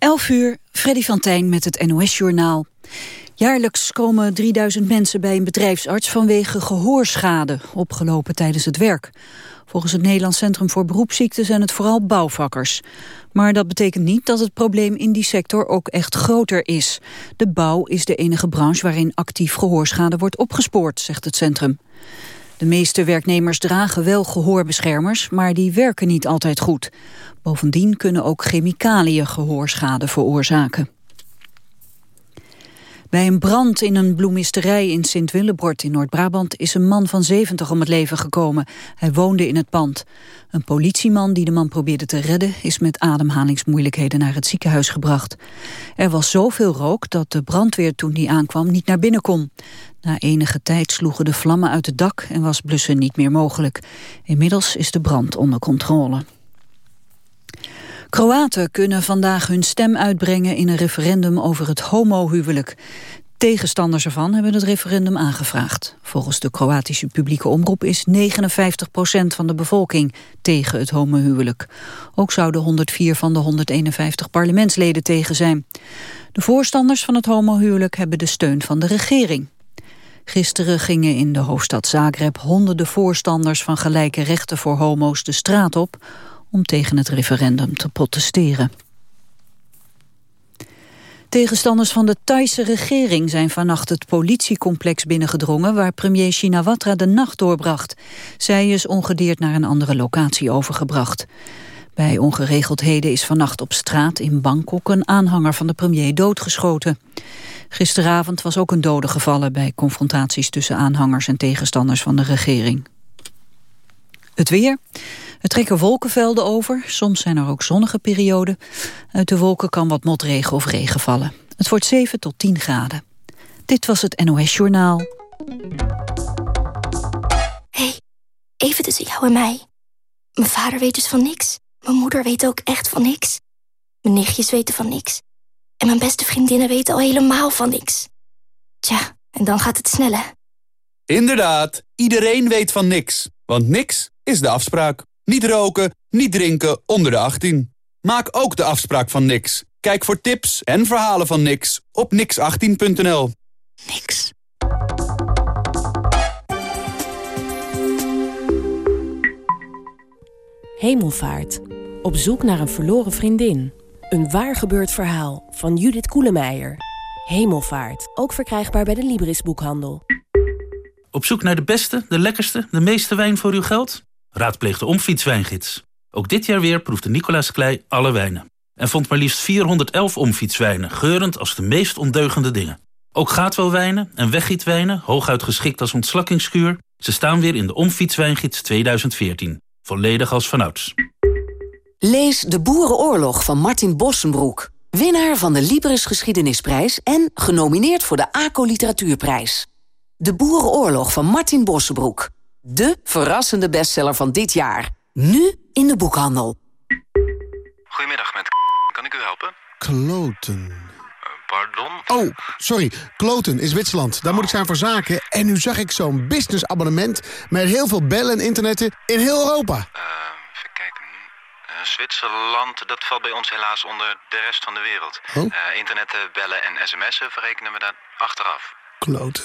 11 uur, Freddy van Tijn met het NOS-journaal. Jaarlijks komen 3000 mensen bij een bedrijfsarts vanwege gehoorschade, opgelopen tijdens het werk. Volgens het Nederlands Centrum voor Beroepsziekten zijn het vooral bouwvakkers. Maar dat betekent niet dat het probleem in die sector ook echt groter is. De bouw is de enige branche waarin actief gehoorschade wordt opgespoord, zegt het centrum. De meeste werknemers dragen wel gehoorbeschermers, maar die werken niet altijd goed. Bovendien kunnen ook chemicaliën gehoorschade veroorzaken. Bij een brand in een bloemisterij in Sint-Willebord in Noord-Brabant is een man van 70 om het leven gekomen. Hij woonde in het pand. Een politieman die de man probeerde te redden is met ademhalingsmoeilijkheden naar het ziekenhuis gebracht. Er was zoveel rook dat de brandweer toen die aankwam niet naar binnen kon. Na enige tijd sloegen de vlammen uit het dak en was blussen niet meer mogelijk. Inmiddels is de brand onder controle. Kroaten kunnen vandaag hun stem uitbrengen in een referendum over het homohuwelijk. Tegenstanders ervan hebben het referendum aangevraagd. Volgens de Kroatische publieke omroep is 59 procent van de bevolking tegen het homohuwelijk. Ook zouden 104 van de 151 parlementsleden tegen zijn. De voorstanders van het homohuwelijk hebben de steun van de regering. Gisteren gingen in de hoofdstad Zagreb honderden voorstanders van gelijke rechten voor homo's de straat op om tegen het referendum te protesteren. Tegenstanders van de Thaise regering zijn vannacht het politiecomplex binnengedrongen waar premier Shinawatra de nacht doorbracht. Zij is ongedeerd naar een andere locatie overgebracht. Bij ongeregeldheden is vannacht op straat in Bangkok een aanhanger van de premier doodgeschoten. Gisteravond was ook een dode gevallen bij confrontaties tussen aanhangers en tegenstanders van de regering. Het weer. Er trekken wolkenvelden over, soms zijn er ook zonnige perioden. Uit de wolken kan wat motregen of regen vallen. Het wordt 7 tot 10 graden. Dit was het NOS Journaal. hey, even tussen jou en mij. Mijn vader weet dus van niks. Mijn moeder weet ook echt van niks. Mijn nichtjes weten van niks. En mijn beste vriendinnen weten al helemaal van niks. Tja, en dan gaat het sneller. Inderdaad, iedereen weet van niks. Want niks is de afspraak. Niet roken, niet drinken onder de 18. Maak ook de afspraak van niks. Kijk voor tips en verhalen van niks op nix18.nl. Niks. Hemelvaart. Op zoek naar een verloren vriendin. Een waar gebeurd verhaal van Judith Koelemeijer. Hemelvaart. Ook verkrijgbaar bij de Libris boekhandel. Op zoek naar de beste, de lekkerste, de meeste wijn voor uw geld? Raadpleeg de Omfietswijngids. Ook dit jaar weer proefde Nicolaas Klei alle wijnen. En vond maar liefst 411 omfietswijnen, geurend als de meest ondeugende dingen. Ook gaatwelwijnen en weggietwijnen, hooguit geschikt als ontslakkingskuur... ze staan weer in de Omfietswijngids 2014. Volledig als vanouds. Lees De Boerenoorlog van Martin Bossenbroek. Winnaar van de Libris Geschiedenisprijs... en genomineerd voor de ACO Literatuurprijs. De Boerenoorlog van Martin Bossenbroek. De verrassende bestseller van dit jaar. Nu in de boekhandel. Goedemiddag, met kan ik u helpen? Kloten. Uh, pardon? Oh, sorry. Kloten is Zwitserland. Daar moet ik zijn voor zaken. En nu zag ik zo'n businessabonnement... met heel veel bellen en internetten in heel Europa. Uh, even kijken. Uh, Zwitserland, dat valt bij ons helaas onder de rest van de wereld. Oh? internetten, bellen en sms'en verrekenen we daar achteraf. Kloten.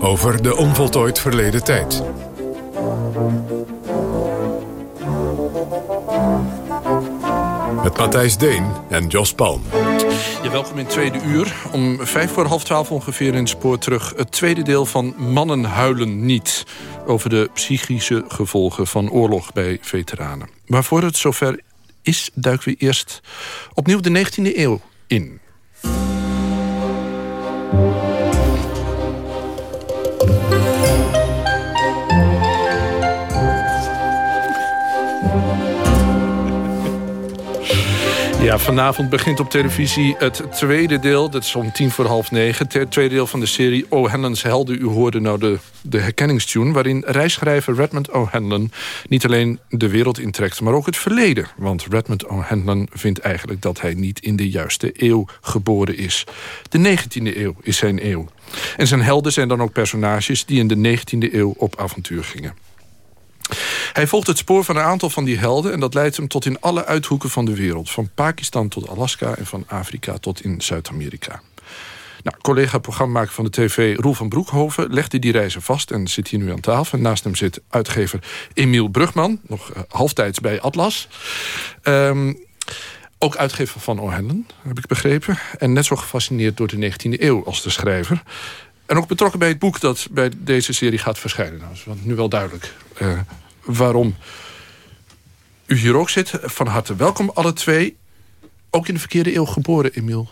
Over de onvoltooid verleden tijd. Met Matthijs Deen en Jos Palm. Ja, welkom in tweede uur. Om vijf voor half twaalf ongeveer in het spoor terug. Het tweede deel van Mannen huilen niet. Over de psychische gevolgen van oorlog bij veteranen. Maar voor het zover is, duiken we eerst opnieuw de 19e eeuw in. Ja, vanavond begint op televisie het tweede deel. Dat is om tien voor half negen. Het tweede deel van de serie O'Hanlon's Helden. U hoorde nou de, de herkenningstune... waarin reisschrijver Redmond O'Hanlon niet alleen de wereld intrekt... maar ook het verleden. Want Redmond O'Hanlon vindt eigenlijk dat hij niet in de juiste eeuw geboren is. De 19e eeuw is zijn eeuw. En zijn helden zijn dan ook personages die in de 19e eeuw op avontuur gingen. Hij volgt het spoor van een aantal van die helden... en dat leidt hem tot in alle uithoeken van de wereld. Van Pakistan tot Alaska en van Afrika tot in Zuid-Amerika. Nou, collega-programmamaker van de tv Roel van Broekhoven... legde die reizen vast en zit hier nu aan tafel. Naast hem zit uitgever Emiel Brugman, nog uh, halftijds bij Atlas. Um, ook uitgever van O'Hanlon, heb ik begrepen. En net zo gefascineerd door de 19e eeuw als de schrijver. En ook betrokken bij het boek dat bij deze serie gaat verschijnen. Nou, dat is nu wel duidelijk uh, waarom u hier ook zit. Van harte welkom alle twee. Ook in de verkeerde eeuw geboren, Emiel.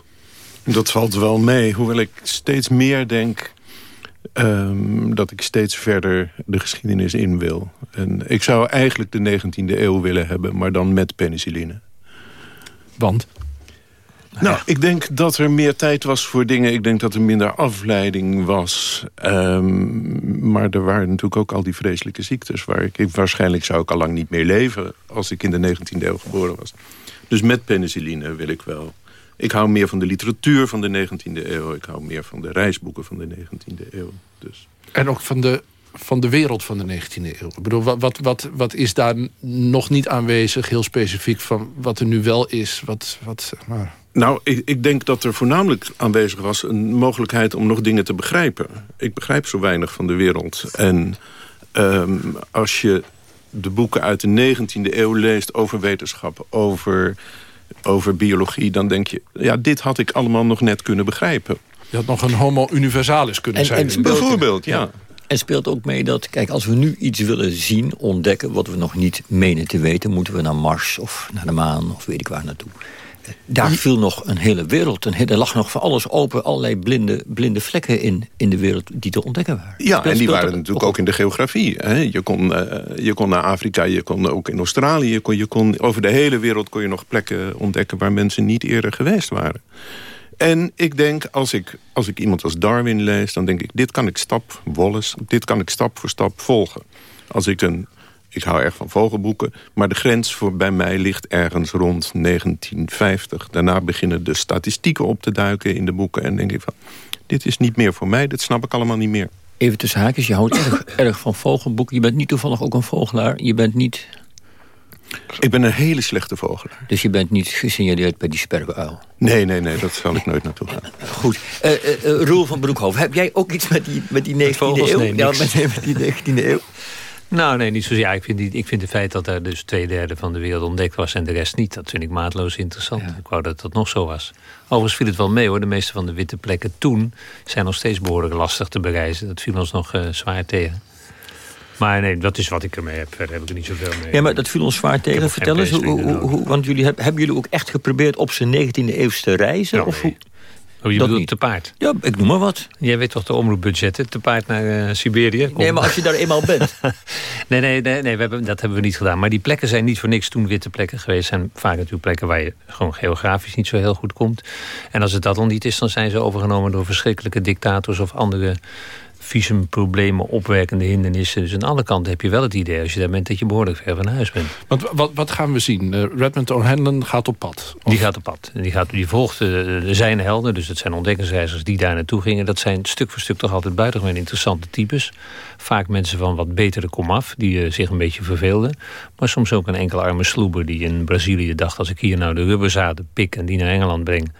Dat valt wel mee. Hoewel ik steeds meer denk... Um, dat ik steeds verder de geschiedenis in wil. En ik zou eigenlijk de 19e eeuw willen hebben... maar dan met penicilline. Want? Nou, ik denk dat er meer tijd was voor dingen. Ik denk dat er minder afleiding was. Um, maar er waren natuurlijk ook al die vreselijke ziektes... waar ik, waarschijnlijk zou ik al lang niet meer leven... als ik in de 19e eeuw geboren was. Dus met penicilline wil ik wel. Ik hou meer van de literatuur van de 19e eeuw. Ik hou meer van de reisboeken van de 19e eeuw. Dus. En ook van de van de wereld van de 19e eeuw? Ik bedoel, wat, wat, wat, wat is daar nog niet aanwezig, heel specifiek... van wat er nu wel is? Wat, wat, maar... Nou, ik, ik, denk dat er voornamelijk aanwezig was... een mogelijkheid om nog dingen te begrijpen. Ik begrijp zo weinig van de wereld. En um, als je de boeken uit de 19e eeuw leest over wetenschap... over, over biologie, dan denk je... ja, dit had ik allemaal nog net kunnen begrijpen. Je had nog een homo universalis kunnen en, zijn. En bijvoorbeeld, ja. ja. En speelt ook mee dat, kijk, als we nu iets willen zien, ontdekken... wat we nog niet menen te weten... moeten we naar Mars of naar de maan of weet ik waar naartoe. Daar viel nog een hele wereld. Er lag nog van alles open. Allerlei blinde, blinde vlekken in, in de wereld die te ontdekken waren. Ja, en die waren natuurlijk ook in de geografie. Hè? Je, kon, uh, je kon naar Afrika, je kon ook in Australië. Je kon, je kon, over de hele wereld kon je nog plekken ontdekken... waar mensen niet eerder geweest waren. En ik denk, als ik, als ik iemand als Darwin lees... dan denk ik, dit kan ik stap, Wallace, dit kan ik stap voor stap volgen. Als ik een ik hou erg van vogelboeken. Maar de grens voor bij mij ligt ergens rond 1950. Daarna beginnen de statistieken op te duiken in de boeken. En denk ik van, dit is niet meer voor mij. Dit snap ik allemaal niet meer. Even tussen haakjes, je houdt erg, erg van vogelboeken. Je bent niet toevallig ook een vogelaar. Je bent niet... Ik ben een hele slechte vogelaar. Dus je bent niet gesignaleerd bij die sperweuil? Nee, nee, nee, dat zal ik nooit naartoe gaan. Goed. Uh, uh, Roel van Broekhoven, heb jij ook iets met die, met die 19e eeuw? Nee, ja, met, met die 19e eeuw? Nou, nee, niet zozeer. Ja, ik, vind die, ik vind het feit dat er dus twee derde van de wereld ontdekt was... en de rest niet, dat vind ik maatloos interessant. Ja. Ik wou dat dat nog zo was. Overigens viel het wel mee, hoor. De meeste van de witte plekken toen... zijn nog steeds behoorlijk lastig te bereizen. Dat viel ons nog uh, zwaar tegen. Maar nee, dat is wat ik ermee heb. Verder heb ik er niet zoveel mee. Ja, maar dat viel ons zwaar tegen. Vertel eens, hoe, hoe, hoe, want jullie, hebben jullie ook echt geprobeerd op zijn 19e eeuwse reizen? Nou, of hoe? Oh, je Dat bedoelt niet. te paard? Ja, ik noem maar wat. Jij weet toch de omroepbudgetten? Te paard naar uh, Siberië? Nee, maar als je daar eenmaal bent. nee, nee, nee, nee we hebben, dat hebben we niet gedaan. Maar die plekken zijn niet voor niks toen witte plekken geweest. zijn vaak natuurlijk plekken waar je gewoon geografisch niet zo heel goed komt. En als het dat dan niet is, dan zijn ze overgenomen door verschrikkelijke dictators of andere visumproblemen, opwerkende hindernissen. Dus aan alle kanten heb je wel het idee, als je daar bent, dat je behoorlijk ver van huis bent. Want wat, wat gaan we zien? Uh, Redmond O'Hanlon gaat op pad? Of? Die gaat op pad. Die, gaat, die volgt uh, de zijn helden, dus dat zijn ontdekkingsreizigers die daar naartoe gingen. Dat zijn stuk voor stuk toch altijd buitengewoon interessante types. Vaak mensen van wat betere komaf, die uh, zich een beetje verveelden. Maar soms ook een enkele arme sloeber die in Brazilië dacht... als ik hier nou de rubberzaden pik en die naar Engeland breng...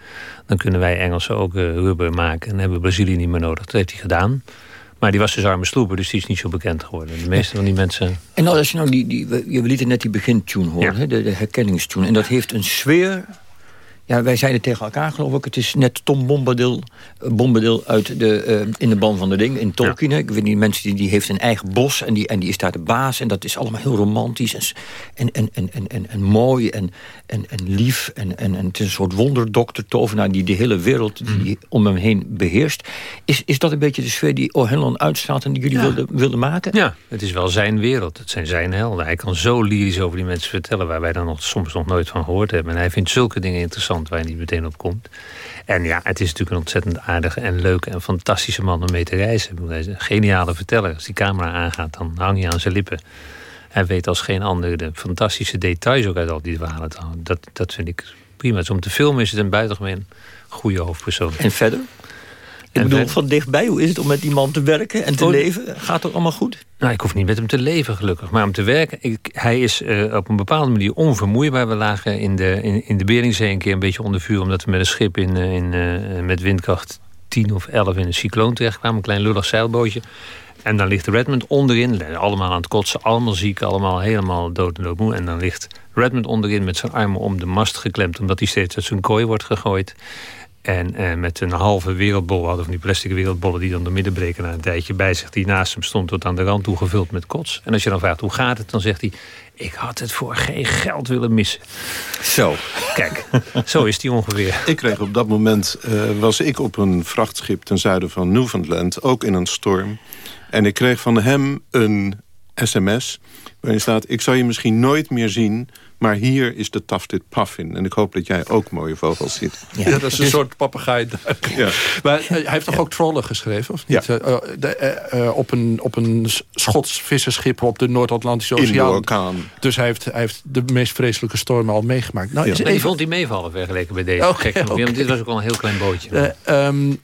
dan kunnen wij Engelsen ook rubber maken en hebben Brazilië niet meer nodig. Dat heeft hij gedaan. Maar die was dus arme sloepen, dus die is niet zo bekend geworden. De meeste van die mensen... En als je nou die, die je lieten net die begintune horen, de, de herkenningstune. En dat heeft een sfeer ja, wij zeiden tegen elkaar, geloof ik... het is net Tom Bombadil, eh, Bombadil uit de, uh, in de ban van de ding, in Tolkien. Ik weet niet, mensen die, die heeft een eigen bos en die, en die is daar de baas. En dat is allemaal heel romantisch en, en, en, en, en, en mooi en, en, en lief. En, en, en het is een soort wonderdokter, tovenaar... die de hele wereld die mhm. om hem heen beheerst. Is, is dat een beetje de sfeer die O'Hanlon uitstraalt... en die jullie wilden, wilden maken? Ja, het is wel zijn wereld. Het zijn zijn helden. Hij kan zo lyrisch over die mensen vertellen... waar wij dan nog, soms nog nooit van gehoord hebben. En hij vindt zulke dingen interessant waar hij niet meteen op komt. En ja, het is natuurlijk een ontzettend aardige en leuke en fantastische man om mee te reizen. Hij is een geniale verteller. Als die camera aangaat, dan hang je aan zijn lippen. Hij weet als geen ander de fantastische details ook uit al die verhalen. Dat, dat vind ik prima. Dus om te filmen is het een buitengemeen goede hoofdpersoon. En verder? Ik bedoel, van dichtbij, hoe is het om met die man te werken en te oh, leven? Gaat het allemaal goed? Nou, ik hoef niet met hem te leven, gelukkig. Maar om te werken, ik, hij is uh, op een bepaalde manier onvermoeibaar. We lagen in de, in, in de Beringzee een keer een beetje onder vuur... omdat we met een schip in, eh, in, uh, met windkracht 10 of 11 in een cycloon terechtkwamen. Een klein lullig zeilbootje. En dan ligt Redmond onderin, allemaal aan het kotsen, allemaal ziek, allemaal helemaal dood en doodmoe. En dan ligt Redmond onderin met zijn armen om de mast geklemd, omdat hij steeds uit zijn kooi wordt gegooid. En eh, met een halve wereldbol, hadden van die plastic wereldbollen... die dan door midden breken na een tijdje bij zich... die naast hem stond tot aan de rand toe gevuld met kots. En als je dan vraagt hoe gaat het, dan zegt hij... ik had het voor geen geld willen missen. Zo. Kijk, zo is die ongeveer. Ik kreeg op dat moment, uh, was ik op een vrachtschip... ten zuiden van Newfoundland, ook in een storm. En ik kreeg van hem een sms waarin staat... ik zal je misschien nooit meer zien maar hier is de tafted puffin. En ik hoop dat jij ook mooie vogels ziet. Ja, dat is een dus- soort papegaai. Ja. Maar eh, hij heeft toch ook trollen geschreven? Of niet? Ja. Uh, de, uh, op, een, op een Schots visserschip op de Noord-Atlantische Oceaan. In Dus hij heeft, hij heeft de meest vreselijke stormen al meegemaakt. Nou, ja. Ik vond die meevallen vergeleken bij deze. Okay, okay. dit was ook al een heel klein bootje. Um,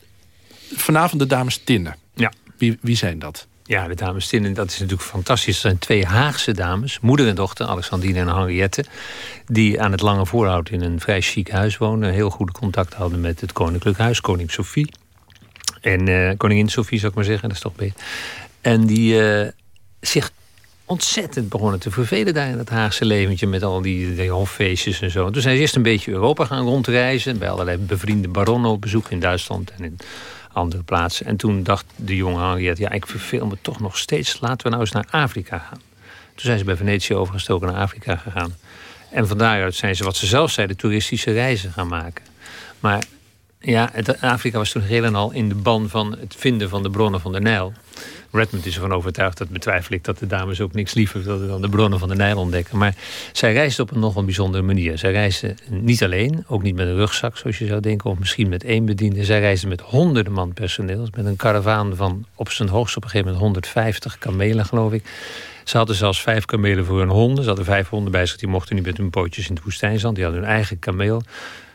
vanavond de dames Tinnen. Ja. Wie, wie zijn dat? Ja, de dames Tinnen, dat is natuurlijk fantastisch. Het zijn twee Haagse dames, moeder en dochter, Alexandrine en Henriette... die aan het Lange Voorhout in een vrij chic huis wonen. Heel goede contact hadden met het Koninklijk Huis, koning Sophie. En uh, koningin Sophie, zou ik maar zeggen, dat is toch beter. En die uh, zich ontzettend begonnen te vervelen daar in het Haagse leventje... met al die, die hoffeestjes en zo. toen zijn ze eerst een beetje Europa gaan rondreizen... bij allerlei bevriende baronnen op bezoek in Duitsland en in andere plaatsen. En toen dacht de jonge Henriette, ja, ik verveel me toch nog steeds. Laten we nou eens naar Afrika gaan. Toen zijn ze bij Venetië overgestoken naar Afrika gegaan. En van daaruit zijn ze, wat ze zelf zeiden, toeristische reizen gaan maken. Maar ja, Afrika was toen heel en al in de ban van het vinden van de bronnen van de Nijl. Redmond is ervan overtuigd, dat betwijfel ik... dat de dames ook niks liever wilden dan de bronnen van de Nijl ontdekken. Maar zij reisden op een nogal bijzondere manier. Zij reisden niet alleen, ook niet met een rugzak zoals je zou denken... of misschien met één bediende. Zij reisden met honderden man personeel. Met een karavaan van op zijn hoogst op een gegeven moment 150 kamelen, geloof ik. Ze hadden zelfs vijf kamelen voor hun honden. Ze hadden vijf honden bij zich, die mochten niet met hun pootjes in het woestijnzand. Die hadden hun eigen kameel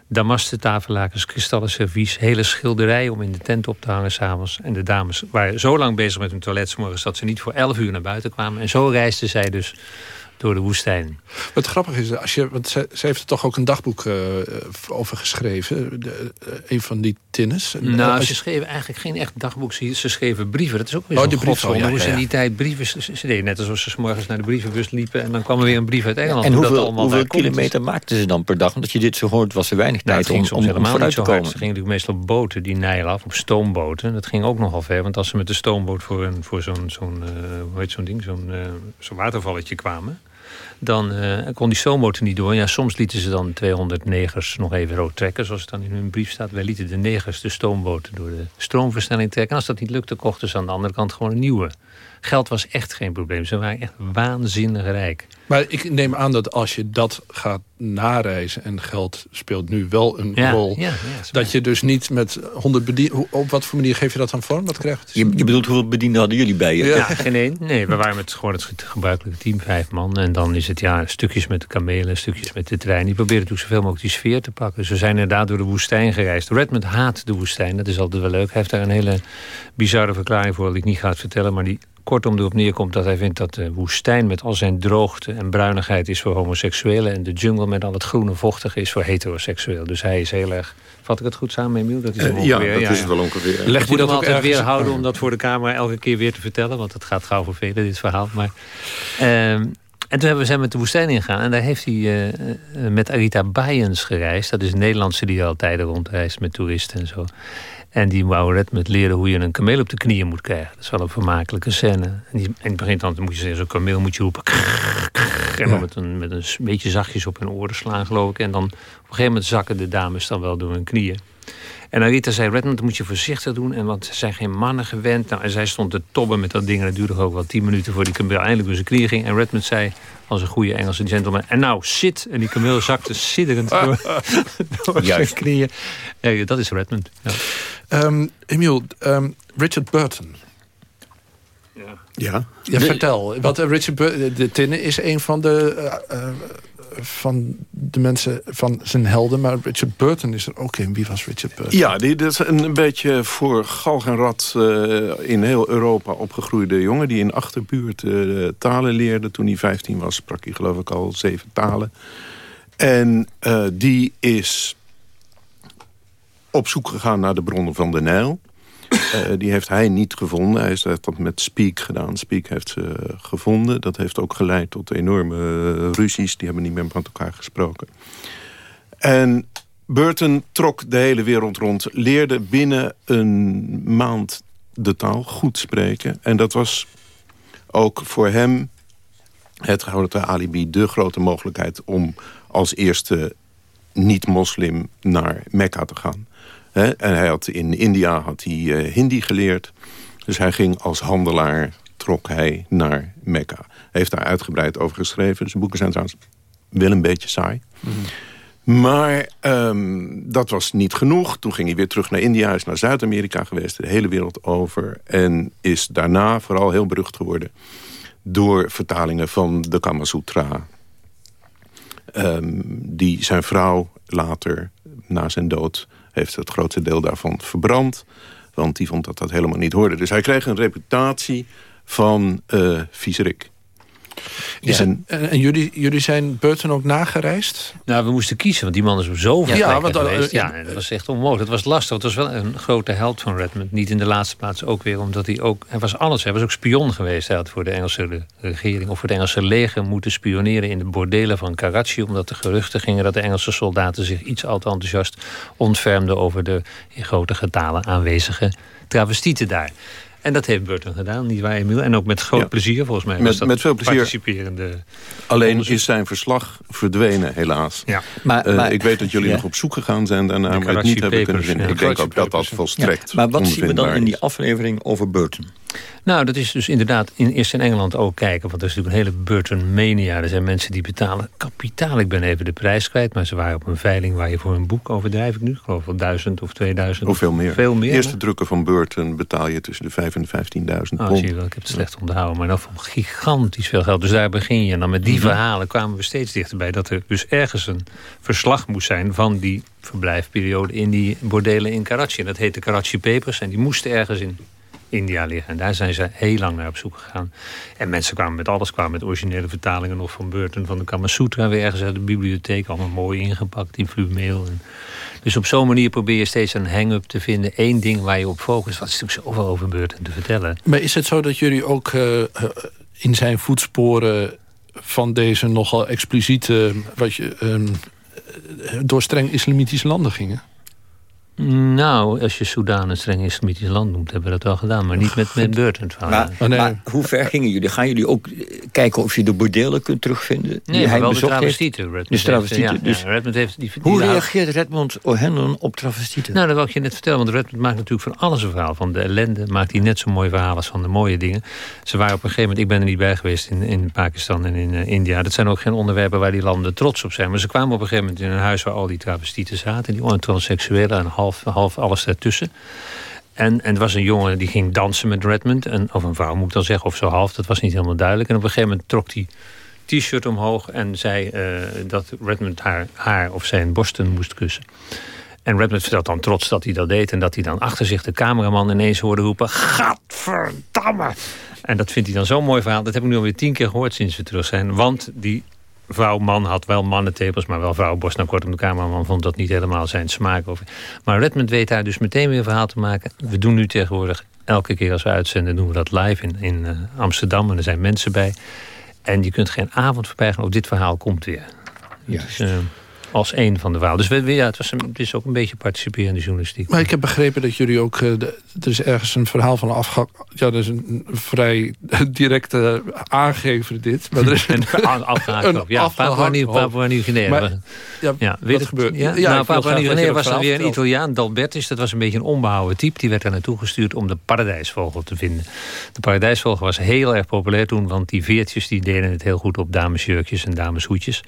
damasten tafellakens, kristallen servies, hele schilderijen om in de tent op te hangen s'avonds. En de dames waren zo lang bezig met hun toilet morgens dat ze niet voor elf uur naar buiten kwamen. En zo reisden zij dus door de woestijn. Wat grappig is, als je, want ze, ze heeft er toch ook een dagboek uh, over geschreven. De, uh, een van die tinnes. Nou, ze schreven eigenlijk geen echt dagboek. Ze, ze schreven brieven. Dat is ook weer oh, de brief, oh, ja, hoe ze in die tijd brieven... Ze, ze, deden net alsof ze s morgens naar de brievenbus liepen... en dan kwam er weer een brief uit Engeland. En hoeveel, hoeveel kilometer maakten ze dan per dag? Omdat je dit zo hoort, was er weinig nou, tijd om, om, helemaal niet zo hard. Ze gingen natuurlijk meestal op boten die Nijl af, op stoomboten. Dat ging ook nogal ver, want als ze met de stoomboot... voor, een, voor zo'n zo'n hoe heet zo'n ding, zo'n zo'n watervalletje kwamen dan uh, kon die stoommotor niet door. Ja, soms lieten ze dan 200 negers nog even rood trekken, zoals het dan in hun brief staat. Wij lieten de negers de stoomboten door de stroomversnelling trekken. En als dat niet lukte, kochten ze aan de andere kant gewoon een nieuwe. Geld was echt geen probleem. Ze waren echt waanzinnig rijk. Maar ik neem aan dat als je dat gaat nareizen... en geld speelt nu wel een rol... Ja, dat je dus niet met 100 bedienden... Op wat voor manier geef je dat dan vorm? Wat krijgt je, je bedoelt hoeveel bedienden hadden jullie bij je? Ja, geen één. Nee, we waren met gewoon het gebruikelijke team, vijf man. En dan is het ja, stukjes met de kamelen, stukjes met de trein. Die proberen natuurlijk zoveel mogelijk die sfeer te pakken. Dus we zijn inderdaad door de woestijn gereisd. Redmond haat de woestijn, dat is altijd wel leuk. Hij heeft daar een hele bizarre verklaring voor... die ik niet ga vertellen, maar die kortom erop neerkomt dat hij vindt dat de woestijn met al zijn droogte en bruinigheid is voor homoseksuelen en de jungle met al het groene vochtige is voor heteroseksueel. Dus hij is heel erg. Vat ik het goed samen, Emiel? Dat is uh, ja, dat is het wel ongeveer. Legt hij dat ook altijd weer houden om dat voor de camera elke keer weer te vertellen, want het gaat gauw voor velen dit verhaal. Maar uh, en toen hebben we zijn met de woestijn ingegaan. En daar heeft hij uh, met Arita Bayens gereisd. Dat is een Nederlandse die al tijden rondreist met toeristen en zo. En die wou met leren hoe je een kameel op de knieën moet krijgen. Dat is wel een vermakelijke scène. En, die, en die begint dan, dan moet je zeggen, zo'n kameel moet je roepen. En dan met een, met een beetje zachtjes op hun oren slaan, geloof ik. En dan op een gegeven moment zakken de dames dan wel door hun knieën. En Arita zei, Redmond, dat moet je voorzichtig doen. En want ze zijn geen mannen gewend. Nou, en zij stond te tobben met dat ding. En het duurde ook wel tien minuten voor die kameel eindelijk door zijn knieën ging. En Redmond zei, als een goede Engelse gentleman... en nou, zit. En die kameel zakte sidderend door, door zijn knieën. Ja, dat is Redmond. Ja. Um, Emiel, um, Richard Burton. Ja. ja. ja vertel. Want uh, Richard Burton, de Tinne is een van de... Uh, uh, van de mensen van zijn helden. Maar Richard Burton is er ook in. Wie was Richard Burton? Ja, die, dat is een, een beetje voor galg en rat uh, in heel Europa opgegroeide jongen... die in achterbuurt uh, talen leerde. Toen hij 15 was sprak hij geloof ik al zeven talen. En uh, die is op zoek gegaan naar de bronnen van de Nijl. Uh, die heeft hij niet gevonden. Hij heeft dat met Speak gedaan. Speak heeft ze gevonden. Dat heeft ook geleid tot enorme ruzies. Die hebben niet meer met elkaar gesproken. En Burton trok de hele wereld rond. Leerde binnen een maand de taal goed spreken. En dat was ook voor hem het grote alibi. De grote mogelijkheid om als eerste niet-moslim naar Mekka te gaan. En hij had in India had hij uh, Hindi geleerd. Dus hij ging als handelaar, trok hij naar Mekka. Hij heeft daar uitgebreid over geschreven. Zijn boeken zijn trouwens wel een beetje saai. Mm -hmm. Maar um, dat was niet genoeg. Toen ging hij weer terug naar India. Hij is naar Zuid-Amerika geweest, de hele wereld over. En is daarna vooral heel berucht geworden... door vertalingen van de Kama Sutra. Um, die zijn vrouw later, na zijn dood heeft het grootste deel daarvan verbrand. Want die vond dat dat helemaal niet hoorde. Dus hij kreeg een reputatie van uh, viezerik. Is en, jullie, jullie zijn Burton ook nagereisd? Nou, we moesten kiezen, want die man is op zoveel ja, want, geweest. Uh, ja, dat was echt onmogelijk. Het was lastig. Het was wel een grote held van Redmond. Niet in de laatste plaats ook weer, omdat hij ook... Hij was alles. Hij was ook spion geweest. Hij had voor de Engelse regering of voor het Engelse leger moeten spioneren... in de bordelen van Karachi, omdat de geruchten gingen... dat de Engelse soldaten zich iets al te enthousiast ontfermden... over de in grote getalen aanwezige travestieten daar. En dat heeft Burton gedaan, niet waar Emiel? En ook met groot ja. plezier volgens mij. Met, met veel plezier. Participerende Alleen onderzoek. is zijn verslag verdwenen helaas. Ja. Maar, uh, maar, ik weet dat jullie ja. nog op zoek gegaan zijn daarna... maar het niet hebben kunnen vinden. Ik denk ook dat dat volstrekt Maar wat zien we dan in die aflevering over Burton? Nou, dat is dus inderdaad in, eerst in Engeland ook kijken. Want er is natuurlijk een hele Burton-mania. Er zijn mensen die betalen kapitaal. Ik ben even de prijs kwijt. Maar ze waren op een veiling waar je voor een boek, overdrijf ik nu... Ik geloof wel duizend of 2000. Of veel meer. Veel meer Eerste hè? drukken van Burton betaal je tussen de 5 en de 15.000 oh, zie je wel, ik heb het slecht onthouden. Maar dan van gigantisch veel geld. Dus daar begin je. En dan met die -hmm. verhalen kwamen we steeds dichterbij... dat er dus ergens een verslag moest zijn van die verblijfperiode... in die bordelen in Karachi. En dat heette Karachi Papers. En die moesten ergens in India liggen. En daar zijn ze heel lang naar op zoek gegaan. En mensen kwamen met alles, kwamen met originele vertalingen nog van Burton van de Kama Sutra weer ergens uit de bibliotheek, allemaal mooi ingepakt in fluweel. En dus op zo'n manier probeer je steeds een hang-up te vinden, één ding waar je op focust. Wat is natuurlijk zoveel over Burton te vertellen. Maar is het zo dat jullie ook uh, in zijn voetsporen van deze nogal expliciete, wat je, um, door streng islamitische landen gingen? Nou, als je Soedan een streng islamitisch land noemt, hebben we dat wel gedaan. Maar niet met, met Burton. Maar, oh, nee. maar hoe ver gingen jullie? Gaan jullie ook kijken of je de bordelen kunt terugvinden? Nee, die hij wel de travestieten. De travestieten. Ja, dus ja, Redmond heeft die, hoe die reageert Redmond O'Hanlon op travestieten? Nou, dat wil ik je net vertellen. Want Redmond maakt natuurlijk van alles een verhaal. Van de ellende maakt hij net zo mooi verhaal als van de mooie dingen. Ze waren op een gegeven moment... Ik ben er niet bij geweest in, in Pakistan en in uh, India. Dat zijn ook geen onderwerpen waar die landen trots op zijn. Maar ze kwamen op een gegeven moment in een huis waar al die travestieten zaten. Die transseksuelen en half, half alles daartussen. En, en er was een jongen die ging dansen met Redmond. En, of een vrouw moet ik dan zeggen, of zo half. Dat was niet helemaal duidelijk. En op een gegeven moment trok hij t-shirt omhoog... en zei uh, dat Redmond haar, haar of zijn borsten moest kussen. En Redmond vertelt dan trots dat hij dat deed... en dat hij dan achter zich de cameraman ineens hoorde roepen... Gadverdamme! En dat vindt hij dan zo'n mooi verhaal. Dat heb ik nu alweer tien keer gehoord sinds we terug zijn. Want die vrouw-man had wel mannentepels, maar wel vrouwenborst. Nou, kortom, de cameraman vond dat niet helemaal zijn smaak. Maar Redmond weet daar dus meteen weer een verhaal te maken. We doen nu tegenwoordig, elke keer als we uitzenden, doen we dat live in, in uh, Amsterdam. En er zijn mensen bij. En je kunt geen avond voorbij gaan. Dit verhaal komt weer. Juist. Dus, uh, als een van de verhalen. Dus we, ja, het, was een, het is ook een beetje participerende journalistiek. Maar ik heb begrepen dat jullie ook... Uh, de, er is ergens een verhaal van afge... Ja, dat is een vrij directe aangever dit. Maar er is een, afgehaakt Ja, Papua Nieuw-Guinea. Ja, ja, weet het gebeurt. Ja, ja, nou, Papua Nieuw-Guinea was dan weer een Italiaan, Dalbertis. Dat was een beetje een onbehouden type. Die werd daar naartoe gestuurd om de paradijsvogel te vinden. De paradijsvogel was heel erg populair toen... want die veertjes die deden het heel goed op damesjurkjes en dameshoedjes.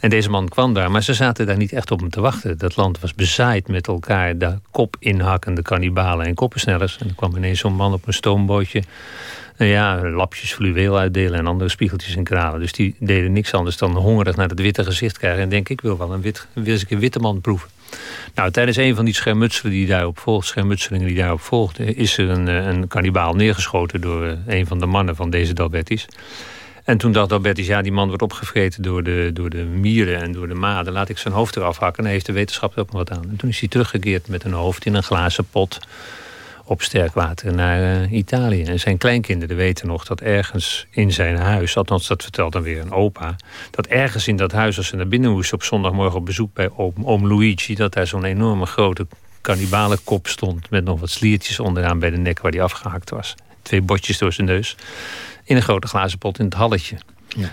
En deze man kwam daar, maar ze zaten daar niet echt op hem te wachten. Dat land was bezaaid met elkaar de kop inhakkende kannibalen en koppensnellers. En er kwam ineens zo'n man op een stoombootje... Ja, lapjes fluweel uitdelen en andere spiegeltjes en kralen. Dus die deden niks anders dan hongerig naar het witte gezicht krijgen. En denk ik wil wel een, wit, wil een witte man proeven. Nou, tijdens een van die schermutselen die daarop volgt, schermutselingen die daarop volgden, is er een, een kannibaal neergeschoten door een van de mannen van deze Dalbertis. En toen dacht Albertus, ja, die man wordt opgevreten door de, door de mieren en door de maden. Laat ik zijn hoofd eraf hakken. En heeft de wetenschap ook nog wat aan. En toen is hij teruggekeerd met een hoofd in een glazen pot op sterk water naar uh, Italië. En zijn kleinkinderen weten nog dat ergens in zijn huis... althans dat vertelt dan weer een opa... dat ergens in dat huis, als ze naar binnen moesten... op zondagmorgen op bezoek bij oom, Luigi... dat daar zo'n enorme grote kannibaalenkop stond... met nog wat sliertjes onderaan bij de nek waar die afgehakt was. Twee botjes door zijn neus in een grote glazen pot in het halletje. Ja.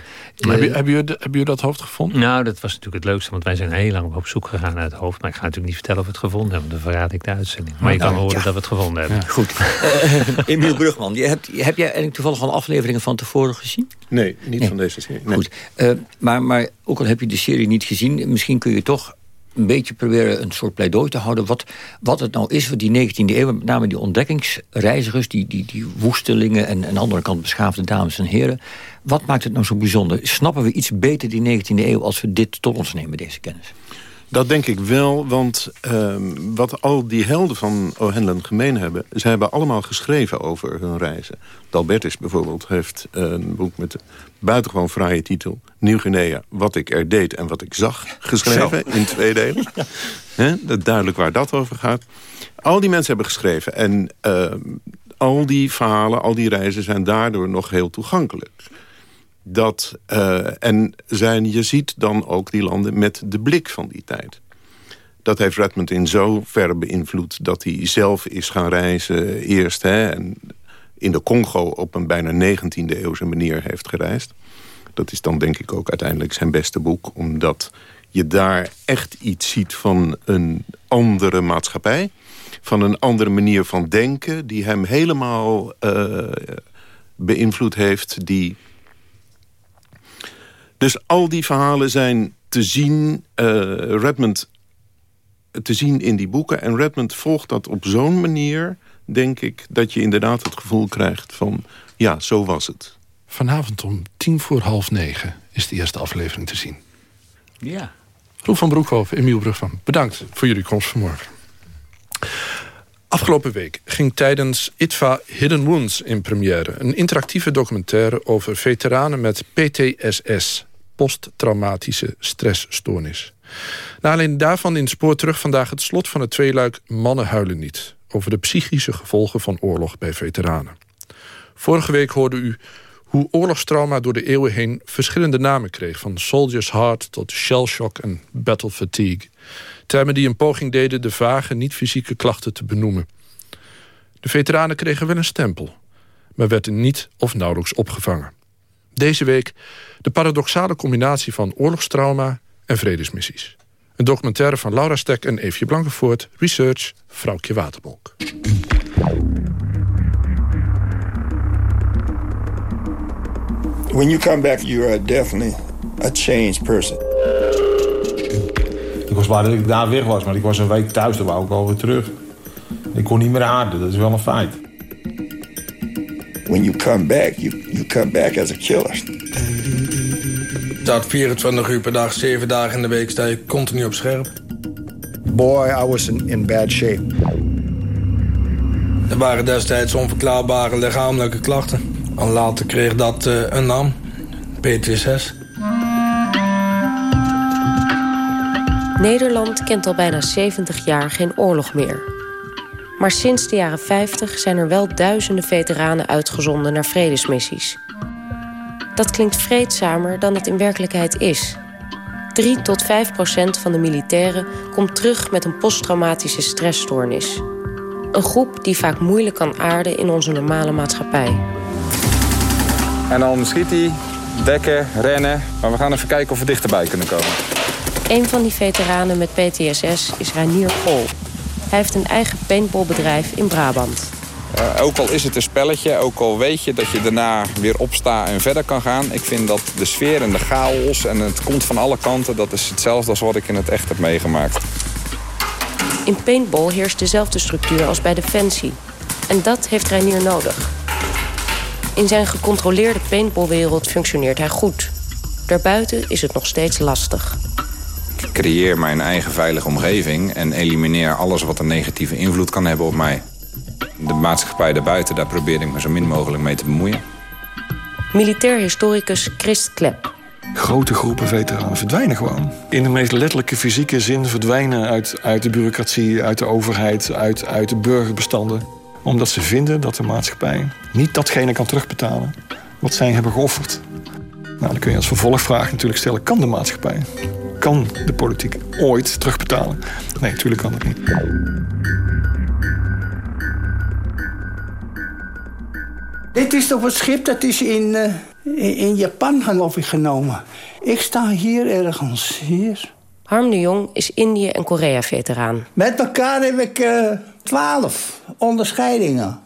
heb, je, heb, je, heb je dat hoofd gevonden? Nou, dat was natuurlijk het leukste, want wij zijn heel lang op zoek gegaan naar het hoofd. Maar ik ga natuurlijk niet vertellen of we het gevonden hebben, dan verraad ik de uitzending. Maar je kan nou, horen dat we het gevonden hebben. Ja. Goed. Uh, Emiel Brugman, je hebt, heb jij eigenlijk toevallig al afleveringen van tevoren gezien? Nee, niet van deze serie. Nee. Goed. Uh, maar, maar ook al heb je de serie niet gezien, misschien kun je toch een beetje proberen een soort pleidooi te houden... wat, wat het nou is wat die 19e eeuw, met name die ontdekkingsreizigers... die, die, die woestelingen en aan de andere kant beschaafde dames en heren... wat maakt het nou zo bijzonder? Snappen we iets beter die 19e eeuw als we dit tot ons nemen, deze kennis? Dat denk ik wel, want uh, wat al die helden van O'Hanlon gemeen hebben... ze hebben allemaal geschreven over hun reizen. Dalbertus bijvoorbeeld heeft een boek met de buitengewoon fraaie titel... Nieuw-Guinea, wat ik er deed en wat ik zag, geschreven in twee delen. Ja. dat duidelijk waar dat over gaat. Al die mensen hebben geschreven en uh, al die verhalen, al die reizen... zijn daardoor nog heel toegankelijk dat, uh, en zijn, je ziet dan ook die landen met de blik van die tijd. Dat heeft Redmond in zoverre beïnvloed dat hij zelf is gaan reizen eerst. Hè, en in de Congo op een bijna 19e eeuwse manier heeft gereisd. Dat is dan denk ik ook uiteindelijk zijn beste boek. Omdat je daar echt iets ziet van een andere maatschappij. Van een andere manier van denken. Die hem helemaal uh, beïnvloed heeft. Die dus al die verhalen zijn te zien, uh, Redmond te zien in die boeken. En Redmond volgt dat op zo'n manier, denk ik... dat je inderdaad het gevoel krijgt van, ja, zo was het. Vanavond om tien voor half negen is de eerste aflevering te zien. Ja. Roel van Broekhoven, Emiel Brugman, bedankt voor jullie komst vanmorgen. Afgelopen week ging tijdens ITVA Hidden Wounds in première... een interactieve documentaire over veteranen met PTSS posttraumatische stressstoornis. Na alleen daarvan in het spoor terug vandaag het slot van het tweeluik Mannen huilen niet... over de psychische gevolgen van oorlog bij veteranen. Vorige week hoorde u hoe oorlogstrauma door de eeuwen heen verschillende namen kreeg... van soldier's heart tot shellshock en battle fatigue. Termen die een poging deden de vage, niet-fysieke klachten te benoemen. De veteranen kregen wel een stempel, maar werden niet of nauwelijks opgevangen. Deze week de paradoxale combinatie van oorlogstrauma en vredesmissies. Een documentaire van Laura Stek en Eefje Blankenvoort. Research, Vrouwtje Waterbolk. When you come back, you are definitely a changed person. Ik was blij dat ik daar weg was, maar ik was een week thuis, toen wou ik alweer terug. Ik kon niet meer aarden, dat is wel een feit. When you come back, you, you come back as a killer. Staat 24 uur per dag, 7 dagen in de week sta je continu op scherp. Boy, I was in, in bad shape. Er waren destijds onverklaarbare lichamelijke klachten. En later kreeg dat uh, een naam, PTSS. Nederland kent al bijna 70 jaar geen oorlog meer. Maar sinds de jaren 50 zijn er wel duizenden veteranen uitgezonden naar vredesmissies. Dat klinkt vreedzamer dan het in werkelijkheid is. 3 tot 5 procent van de militairen komt terug met een posttraumatische stressstoornis. Een groep die vaak moeilijk kan aarden in onze normale maatschappij. En dan schiet hij, dekken, rennen. Maar we gaan even kijken of we dichterbij kunnen komen. Een van die veteranen met PTSS is Ranier Pol. Hij heeft een eigen paintballbedrijf in Brabant. Uh, ook al is het een spelletje, ook al weet je dat je daarna weer opstaat en verder kan gaan. Ik vind dat de sfeer en de chaos en het komt van alle kanten... dat is hetzelfde als wat ik in het echt heb meegemaakt. In paintball heerst dezelfde structuur als bij Defensie. En dat heeft Reinier nodig. In zijn gecontroleerde paintballwereld functioneert hij goed. Daarbuiten is het nog steeds lastig. Ik creëer mijn eigen veilige omgeving en elimineer alles wat een negatieve invloed kan hebben op mij. De maatschappij daarbuiten, daar probeer ik me zo min mogelijk mee te bemoeien. Militair historicus Christ Klep. Grote groepen veteranen verdwijnen gewoon. In de meest letterlijke fysieke zin verdwijnen uit, uit de bureaucratie, uit de overheid, uit, uit de burgerbestanden. Omdat ze vinden dat de maatschappij niet datgene kan terugbetalen wat zij hebben geofferd. Nou, dan kun je als vervolgvraag natuurlijk stellen: kan de maatschappij, kan de politiek ooit terugbetalen? Nee, natuurlijk kan dat niet. Dit is toch een schip dat is in, uh, in Japan geloof ik genomen. Ik sta hier ergens, hier. Harm de Jong is Indië- en Korea-veteraan. Met elkaar heb ik uh, twaalf onderscheidingen.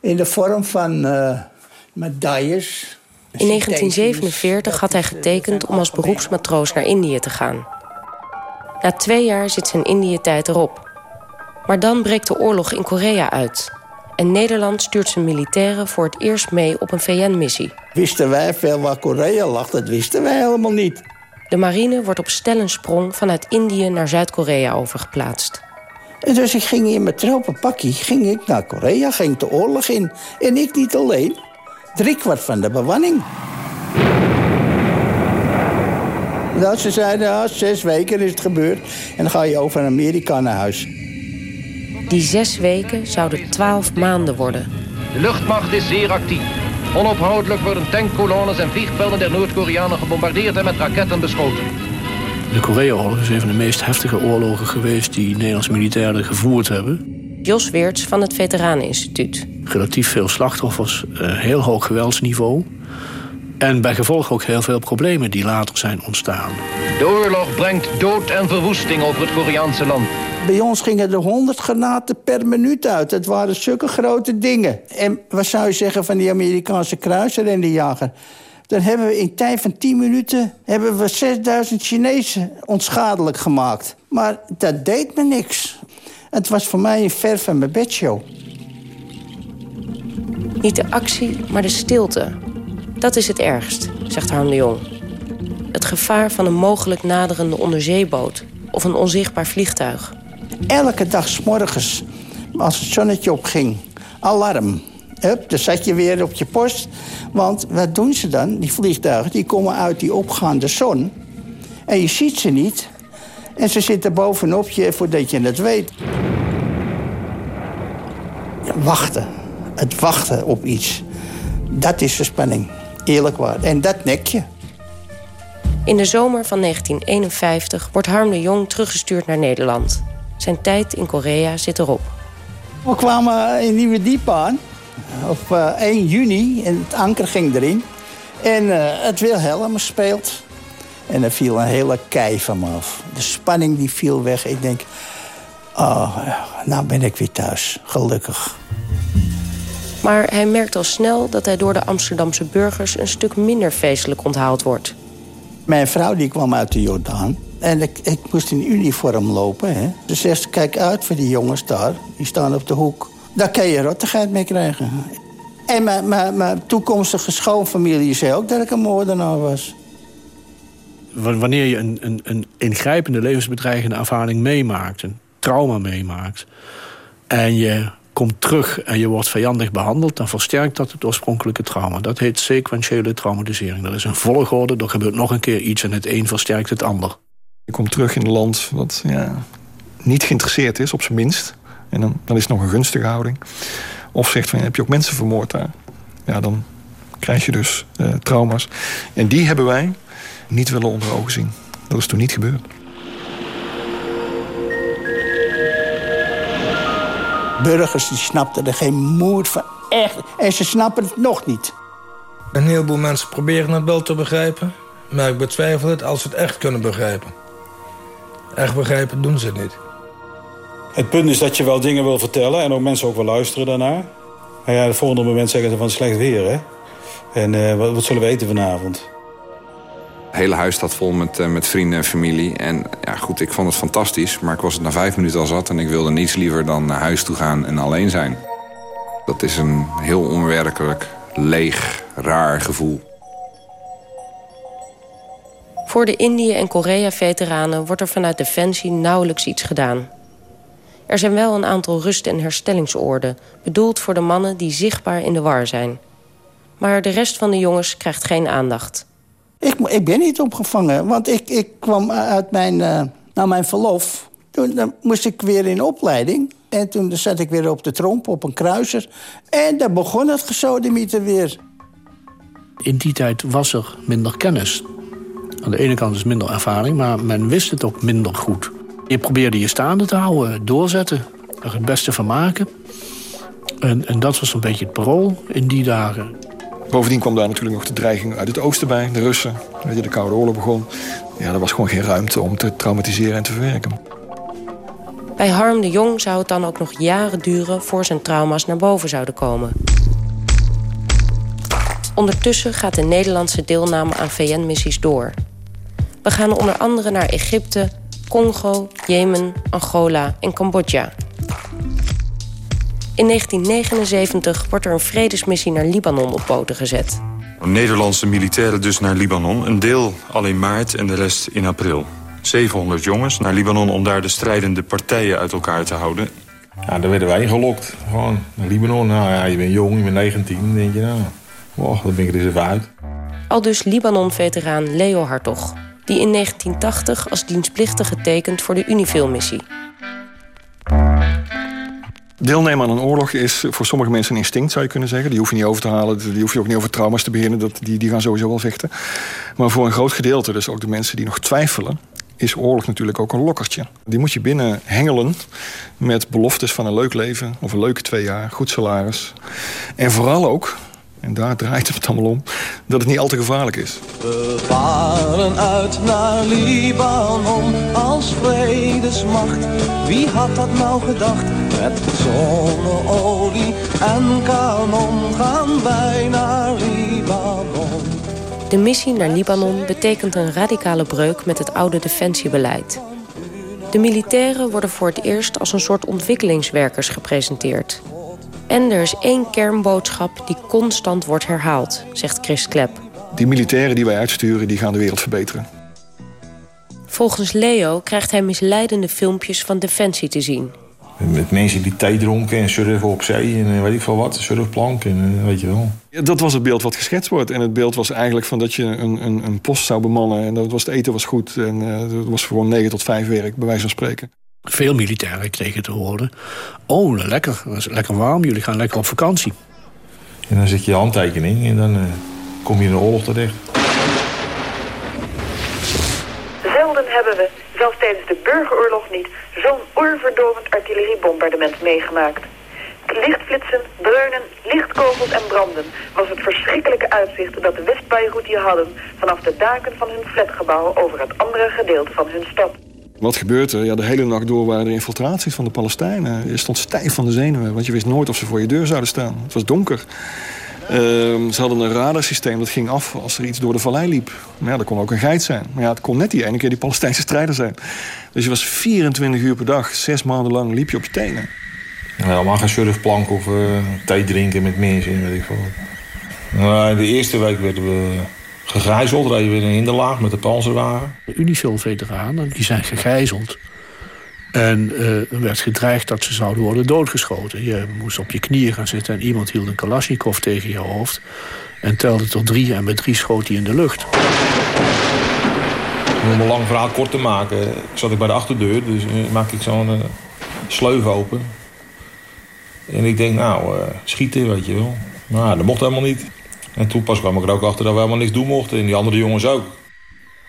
In de vorm van uh, medailles. In 1947 had hij getekend om als beroepsmatroos naar Indië te gaan. Na twee jaar zit zijn Indië-tijd erop. Maar dan breekt de oorlog in Korea uit. En Nederland stuurt zijn militairen voor het eerst mee op een VN-missie. Wisten wij veel waar Korea lag? Dat wisten wij helemaal niet. De marine wordt op stellensprong vanuit Indië naar Zuid-Korea overgeplaatst. En dus ik ging in mijn tropenpakkie ging ik naar Korea, ging de oorlog in. En ik niet alleen. Driekwart van de bemanning. Dat ze zeiden, ja, zes weken is het gebeurd. En dan ga je over Amerika naar huis. Die zes weken zouden twaalf maanden worden. De luchtmacht is zeer actief. Onophoudelijk worden tankkolonnes en vliegvelden der Noord-Koreanen gebombardeerd en met raketten beschoten. De Korea-oorlog is een van de meest heftige oorlogen geweest die Nederlandse militairen gevoerd hebben. Jos Weerts van het Veteraneninstituut. Relatief veel slachtoffers, heel hoog geweldsniveau. En bij gevolg ook heel veel problemen die later zijn ontstaan. De oorlog brengt dood en verwoesting over het Koreaanse land. Bij ons gingen er 100 granaten per minuut uit. Het waren zulke grote dingen. En wat zou je zeggen van die Amerikaanse kruiser en de jager? Dan hebben we in tijd van 10 minuten hebben we 6000 Chinezen onschadelijk gemaakt. Maar dat deed me niks. Het was voor mij een ver van mijn bedshow. Niet de actie, maar de stilte. Dat is het ergst, zegt Harm de Jong. Het gevaar van een mogelijk naderende onderzeeboot of een onzichtbaar vliegtuig. Elke dag s morgens, als het zonnetje opging, alarm. Hup, dan zat je weer op je post. Want wat doen ze dan, die vliegtuigen? Die komen uit die opgaande zon. En je ziet ze niet. En ze zitten bovenop je voordat je het weet. Wachten. Het wachten op iets. Dat is de spanning. Eerlijk waar. En dat nek je. In de zomer van 1951 wordt Harm de Jong teruggestuurd naar Nederland. Zijn tijd in Korea zit erop. We kwamen in Nieuwe Diep aan. Op uh, 1 juni. En het anker ging erin. En uh, het Wilhelm speelt. En er viel een hele kei van me af. De spanning die viel weg. Ik denk, oh, nou ben ik weer thuis. Gelukkig. Maar hij merkt al snel dat hij door de Amsterdamse burgers... een stuk minder feestelijk onthaald wordt. Mijn vrouw die kwam uit de Jordaan. En ik, ik moest in uniform lopen. Hè. Ze zegt, kijk uit voor die jongens daar. Die staan op de hoek. Daar kan je rottigheid mee krijgen. En mijn, mijn, mijn toekomstige schoonfamilie zei ook dat ik een moordenaar was. Wanneer je een, een, een ingrijpende levensbedreigende ervaring meemaakt... een trauma meemaakt... en je komt terug en je wordt vijandig behandeld... dan versterkt dat het oorspronkelijke trauma. Dat heet sequentiële traumatisering. Dat is een volgorde, er gebeurt nog een keer iets... en het een versterkt het ander. Je komt terug in een land wat ja, niet geïnteresseerd is, op zijn minst. En dan, dan is het nog een gunstige houding. Of zegt van, heb je ook mensen vermoord daar? Ja, dan krijg je dus uh, trauma's. En die hebben wij niet willen onder ogen zien. Dat is toen niet gebeurd. Burgers die snapten er geen moed van. Echt. En ze snappen het nog niet. Een heleboel mensen proberen het wel te begrijpen. Maar ik betwijfel het als ze het echt kunnen begrijpen. Echt begrijpen doen ze het niet. Het punt is dat je wel dingen wil vertellen en ook mensen ook wel luisteren daarnaar. Maar ja, het volgende moment zeggen ze van slecht weer, hè. En uh, wat, wat, zullen we eten vanavond? Het hele huis staat vol met, uh, met vrienden en familie. En ja, goed, ik vond het fantastisch. Maar ik was het na vijf minuten al zat en ik wilde niets liever dan naar huis toe gaan en alleen zijn. Dat is een heel onwerkelijk, leeg, raar gevoel. Voor de Indië- en Korea-veteranen wordt er vanuit Defensie nauwelijks iets gedaan. Er zijn wel een aantal rust- en herstellingsoorden... bedoeld voor de mannen die zichtbaar in de war zijn. Maar de rest van de jongens krijgt geen aandacht. Ik, ik ben niet opgevangen, want ik, ik kwam uit mijn, uh, mijn verlof. Toen moest ik weer in opleiding. En toen zat ik weer op de tromp, op een kruiser. En daar begon het gesodemieter weer. In die tijd was er minder kennis. Aan de ene kant is minder ervaring, maar men wist het ook minder goed. Je probeerde je staande te houden, doorzetten, er het beste van maken. En, en dat was een beetje het parool in die dagen. Bovendien kwam daar natuurlijk nog de dreiging uit het oosten bij, de Russen. Weet je, de Koude Oorlog begon. Ja, er was gewoon geen ruimte om te traumatiseren en te verwerken. Bij Harm de Jong zou het dan ook nog jaren duren... voor zijn trauma's naar boven zouden komen. Ondertussen gaat de Nederlandse deelname aan VN-missies door. We gaan onder andere naar Egypte, Congo, Jemen, Angola en Cambodja. In 1979 wordt er een vredesmissie naar Libanon op poten gezet. Nederlandse militairen dus naar Libanon. Een deel al in maart en de rest in april. 700 jongens naar Libanon om daar de strijdende partijen uit elkaar te houden. Ja, daar werden wij gelokt. Gewoon naar Libanon. Nou ja, je bent jong, je bent 19. Dan denk je, nou, wow, dan ben ik er eens even uit. Al dus Libanon-veteraan Leo Hartog die in 1980 als dienstplichtig getekend voor de Unifil-missie. Deelnemen aan een oorlog is voor sommige mensen een instinct, zou je kunnen zeggen. Die hoef je niet over te halen, die hoef je ook niet over trauma's te beginnen. Dat, die, die gaan sowieso wel vechten. Maar voor een groot gedeelte, dus ook de mensen die nog twijfelen... is oorlog natuurlijk ook een lokkertje. Die moet je binnen hengelen met beloftes van een leuk leven... of een leuke twee jaar, goed salaris. En vooral ook, en daar draait het allemaal om, dat het niet al te gevaarlijk is. We varen uit naar Libanon als vredesmacht. Wie had dat nou gedacht? Met zonneolie en kanon gaan wij naar Libanon. De missie naar Libanon betekent een radicale breuk met het oude defensiebeleid. De militairen worden voor het eerst als een soort ontwikkelingswerkers gepresenteerd. En er is één kernboodschap die constant wordt herhaald, zegt Chris Klep. Die militairen die wij uitsturen, die gaan de wereld verbeteren. Volgens Leo krijgt hij misleidende filmpjes van Defensie te zien. Met mensen die thee dronken en surfen op zee en weet ik veel wat, surfplank en weet je wel. Ja, dat was het beeld wat geschetst wordt. En het beeld was eigenlijk van dat je een, een, een post zou bemannen. En dat was, het eten was goed en uh, het was gewoon 9 tot 5 werk, bij wijze van spreken. Veel militairen kregen te horen... oh, lekker, het is lekker warm, jullie gaan lekker op vakantie. En dan zet je je handtekening en dan uh, kom je in een oorlog terecht. Zelden hebben we, zelfs tijdens de burgeroorlog niet... zo'n oorverdovend artilleriebombardement meegemaakt. Lichtflitsen, dreunen, lichtkogels en branden... was het verschrikkelijke uitzicht dat de West-Beirut hadden... vanaf de daken van hun flatgebouwen over het andere gedeelte van hun stad. Wat gebeurt er? Ja, de hele nacht door waren er infiltraties van de Palestijnen. Je stond stijf van de zenuwen, want je wist nooit of ze voor je deur zouden staan. Het was donker. Uh, ze hadden een radarsysteem dat ging af als er iets door de vallei liep. Maar ja, dat kon ook een geit zijn. Maar ja, het kon net die ene keer die Palestijnse strijder zijn. Dus je was 24 uur per dag, zes maanden lang, liep je op je tenen. Ja, maar geen surfplank of uh, thee drinken met mensen, weet ik veel. Nou, de eerste week werden we gegijzeld. Reden we in de laag met de panzerwagen. De Unifil-veteranen die zijn gegijzeld. En uh, er werd gedreigd dat ze zouden worden doodgeschoten. Je moest op je knieën gaan zitten en iemand hield een Kalashnikov tegen je hoofd. En telde tot drie en met drie schoot hij in de lucht. Om een lang verhaal kort te maken, zat ik bij de achterdeur. Dus uh, maak ik zo'n uh, sleuf open. En ik denk, nou, schieten, weet je wel. Maar dat mocht helemaal niet. En toen pas kwam ik er ook achter dat we helemaal niks doen mochten. En die andere jongens ook.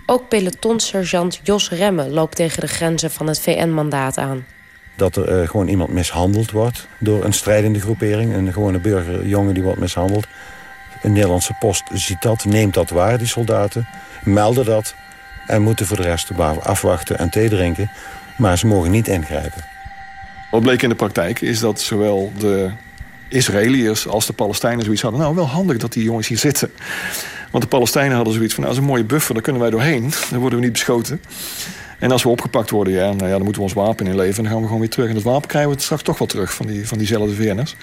Ook pelotonsergeant Jos Remme loopt tegen de grenzen van het VN-mandaat aan. Dat er uh, gewoon iemand mishandeld wordt door een strijdende groepering. Een gewone burgerjongen die wordt mishandeld. Een Nederlandse post ziet dat, neemt dat waar, die soldaten. Melden dat en moeten voor de rest afwachten en thee drinken. Maar ze mogen niet ingrijpen. Wat bleek in de praktijk is dat zowel de Israëliërs als de Palestijnen zoiets hadden... nou, wel handig dat die jongens hier zitten. Want de Palestijnen hadden zoiets van... nou, dat is een mooie buffer, daar kunnen wij doorheen. Dan worden we niet beschoten. En als we opgepakt worden, ja, nou ja, dan moeten we ons wapen inleveren. En dan gaan we gewoon weer terug. En dat wapen krijgen we straks toch wel terug van, die, van diezelfde VN'ers.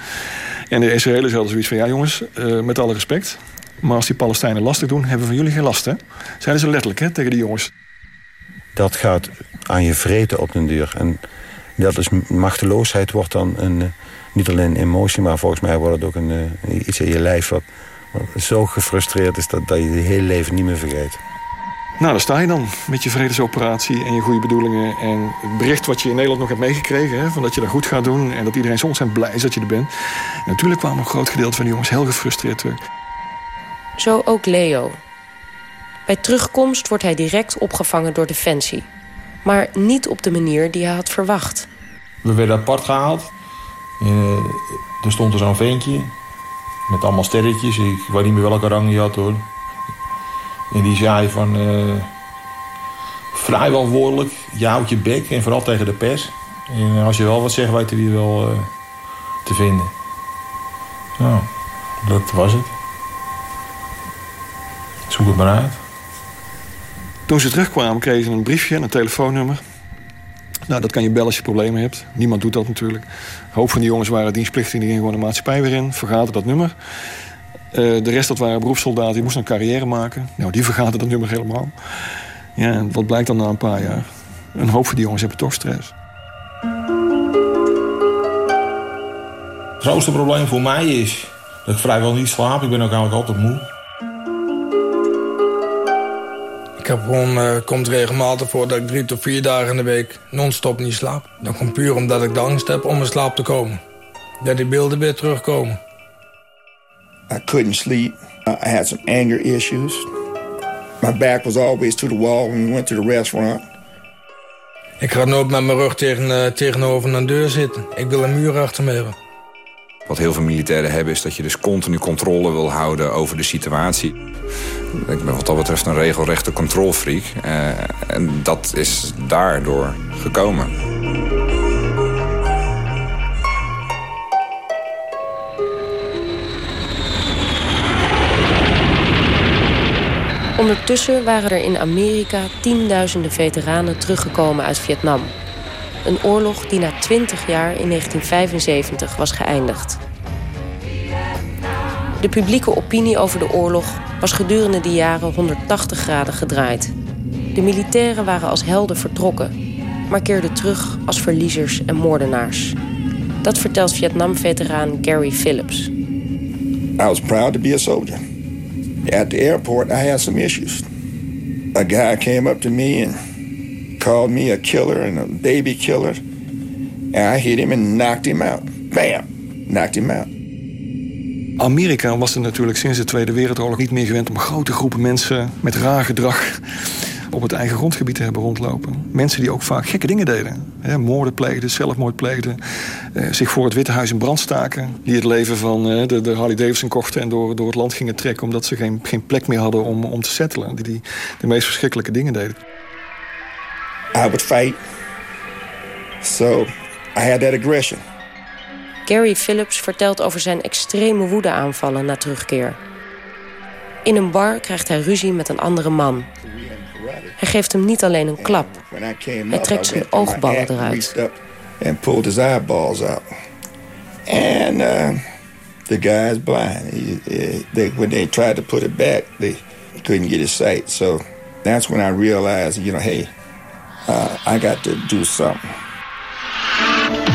En de Israëliërs hadden zoiets van... ja jongens, uh, met alle respect... maar als die Palestijnen lastig doen, hebben we van jullie geen last, hè? Ze letterlijk, hè, tegen die jongens. Dat gaat aan je vreten op den duur. En dat is machteloosheid wordt dan een, eh, niet alleen een emotie... maar volgens mij wordt het ook een, uh, iets in je lijf... wat zo gefrustreerd is dat, dat je je hele leven niet meer vergeet. Nou, daar sta je dan met je vredesoperatie en je goede bedoelingen. En het bericht wat je in Nederland nog hebt meegekregen... Hè, van dat je dat goed gaat doen en dat iedereen zo ontzettend blij is dat je er bent. En natuurlijk kwam een groot gedeelte van die jongens heel gefrustreerd terug. Zo ook Leo. Bij terugkomst wordt hij direct opgevangen door Defensie. Maar niet op de manier die hij had verwacht. We werden apart gehaald. En, er stond er zo'n ventje met allemaal sterretjes. Ik weet niet meer welke rang hij had hoor. En die zei van... Uh, vrijwel woordelijk, je houdt je bek en vooral tegen de pers. En als je wel wat zegt, weten we je wel uh, te vinden. Nou, dat was het. Zoek het maar uit. Toen ze terugkwamen kregen ze een briefje en een telefoonnummer. Nou, dat kan je bellen als je problemen hebt. Niemand doet dat natuurlijk. Hoop van die jongens waren dienstplichtig. Die gingen gewoon de maatschappij weer in. Vergaten dat nummer. Uh, de rest dat waren beroepssoldaten. Die moesten een carrière maken. Nou, die vergaten dat nummer helemaal. Ja, en wat blijkt dan na een paar jaar? Een hoop van die jongens hebben toch stress. Het grootste probleem voor mij is dat ik vrijwel niet slaap. Ik ben ook eigenlijk altijd moe. Heb gewoon, uh, komt regelmatig voor dat ik drie tot vier dagen in de week non-stop niet slaap. Dat komt puur omdat ik de angst heb om in slaap te komen. Dat die beelden weer terugkomen. I couldn't sleep. I had some anger issues. My back was always to the wall when we went to the restaurant. Ik ga nooit met mijn rug tegen, uh, tegenover een deur zitten. Ik wil een muur achter me hebben. Wat heel veel militairen hebben is dat je dus continu controle wil houden over de situatie. Ik ben wat dat betreft een regelrechte controlfreak. Uh, en dat is daardoor gekomen. Ondertussen waren er in Amerika tienduizenden veteranen teruggekomen uit Vietnam. Een oorlog die na 20 jaar in 1975 was geëindigd. De publieke opinie over de oorlog was gedurende die jaren 180 graden gedraaid. De militairen waren als helden vertrokken, maar keerden terug als verliezers en moordenaars. Dat vertelt Vietnam-veteraan Gary Phillips. I was proud to be a soldier. At the airport, I had some issues. A guy came up to me and called me a killer and a baby killer. And I hit him and knocked him out. Bam! Knocked him out. Amerika was er natuurlijk sinds de Tweede Wereldoorlog niet meer gewend om grote groepen mensen met raar gedrag op het eigen grondgebied te hebben rondlopen. Mensen die ook vaak gekke dingen deden. Hè, moorden pleegden, zelfmoord pleegden. Eh, zich voor het Witte Huis in brand staken. Die het leven van eh, de, de, Harley Davidson kochten en door, door het land gingen trekken... omdat ze geen, geen plek meer hadden om, om te settelen. Die, die de meest verschrikkelijke dingen deden. I would fight. So I had that aggression. Gary Phillips vertelt over zijn extreme woedeaanvallen na terugkeer. In een bar krijgt hij ruzie met een andere man. Hij geeft hem niet alleen een klap. Hij trekt zijn oogballen eruit. And pulled his eyeballs out. And uh, the guy is blind. He, they, when they tried to put it back, they couldn't get his sight. So that's when I realized, you know, hey, uh, I got to do something.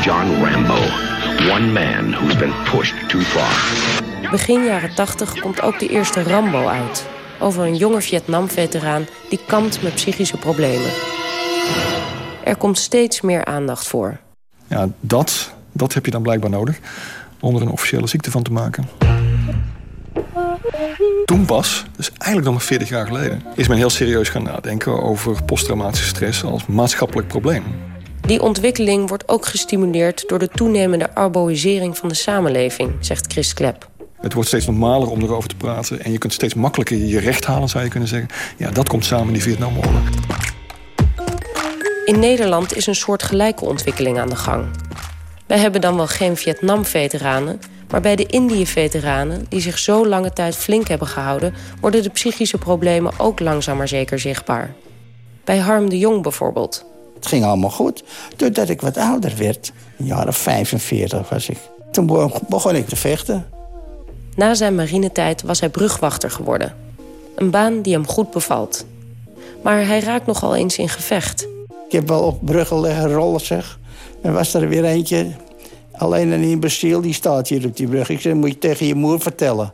John Rambo. One man who's been pushed too far. Begin jaren 80 komt ook de eerste Rambo uit. Over een jonge Vietnam-veteraan die kampt met psychische problemen. Er komt steeds meer aandacht voor. Ja, dat, dat heb je dan blijkbaar nodig om er een officiële ziekte van te maken. Toen pas, dus eigenlijk nog maar 40 jaar geleden... is men heel serieus gaan nadenken over posttraumatische stress als maatschappelijk probleem. Die ontwikkeling wordt ook gestimuleerd door de toenemende arboïsering van de samenleving, zegt Chris Klep. Het wordt steeds normaler om erover te praten. En je kunt steeds makkelijker je recht halen, zou je kunnen zeggen. Ja, dat komt samen in die Vietnamoorlog. In Nederland is een soort gelijke ontwikkeling aan de gang. Wij hebben dan wel geen Vietnam-veteranen... maar bij de Indië-veteranen, die zich zo lange tijd flink hebben gehouden... worden de psychische problemen ook langzaam maar zeker zichtbaar. Bij Harm de Jong bijvoorbeeld. Het ging allemaal goed. Doordat ik wat ouder werd, een jaren 45 was ik... toen begon ik te vechten. Na zijn marinetijd was hij brugwachter geworden. Een baan die hem goed bevalt. Maar hij raakt nogal eens in gevecht. Ik heb wel op bruggen liggen rollen, zeg. En was er weer eentje, alleen een imbeciel, die staat hier op die brug. Ik zei, moet je tegen je moer vertellen.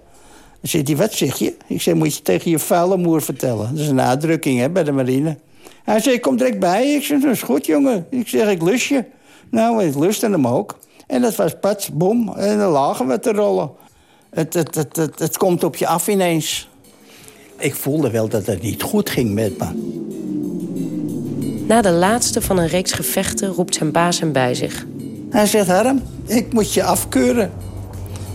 Dan hij, wat zeg je? Ik zei, moet je tegen je vuile moer vertellen. Dat is een uitdrukking hè, bij de marine. Hij zei, kom direct bij. Ik zei, dat is goed, jongen. Ik zeg, ik lust je. Nou, ik lustte hem ook. En dat was pats, bom, en dan lagen we te rollen. Het, het, het, het, het komt op je af ineens. Ik voelde wel dat het niet goed ging met me. Na de laatste van een reeks gevechten roept zijn baas hem bij zich. Hij zegt, Harm, ik moet je afkeuren.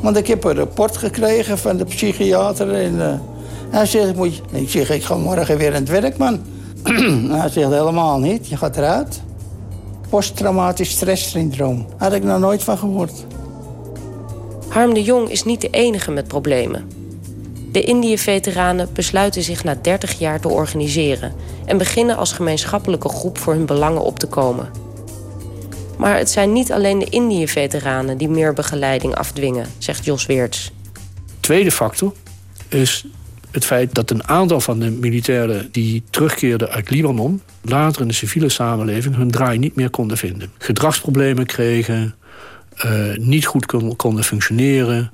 Want ik heb een rapport gekregen van de psychiater. En, uh, hij zegt, ik, moet ik zeg, ik ga morgen weer aan het werk, man. hij zegt, helemaal niet, je gaat eruit. Posttraumatisch stresssyndroom. Had ik nog nooit van gehoord. Harm de Jong is niet de enige met problemen. De Indië-veteranen besluiten zich na 30 jaar te organiseren... en beginnen als gemeenschappelijke groep voor hun belangen op te komen. Maar het zijn niet alleen de Indië-veteranen die meer begeleiding afdwingen, zegt Jos Weerts. Tweede factor is het feit dat een aantal van de militairen die terugkeerden uit Libanon... later in de civiele samenleving hun draai niet meer konden vinden. Gedragsproblemen kregen, uh, niet goed kon, konden functioneren...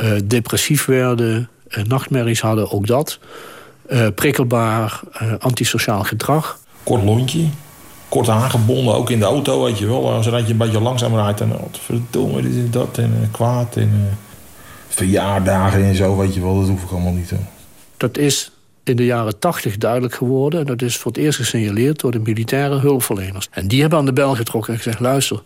Uh, depressief werden, uh, nachtmerries hadden, ook dat. prikkelbaar, antisociaal gedrag. Kort lontje, kort aangebonden, ook in de auto, weet je wel. Als je een beetje langzaam rijdt, dan wat verdomme, dit en dat en kwaad en verjaardagen en zo, weet je wel. Dat hoef ik allemaal niet. Hè. Dat is in de jaren 80 duidelijk geworden. En dat is voor het eerst gesignaleerd door de militaire hulpverleners. En die hebben aan de bel getrokken en gezegd... luister,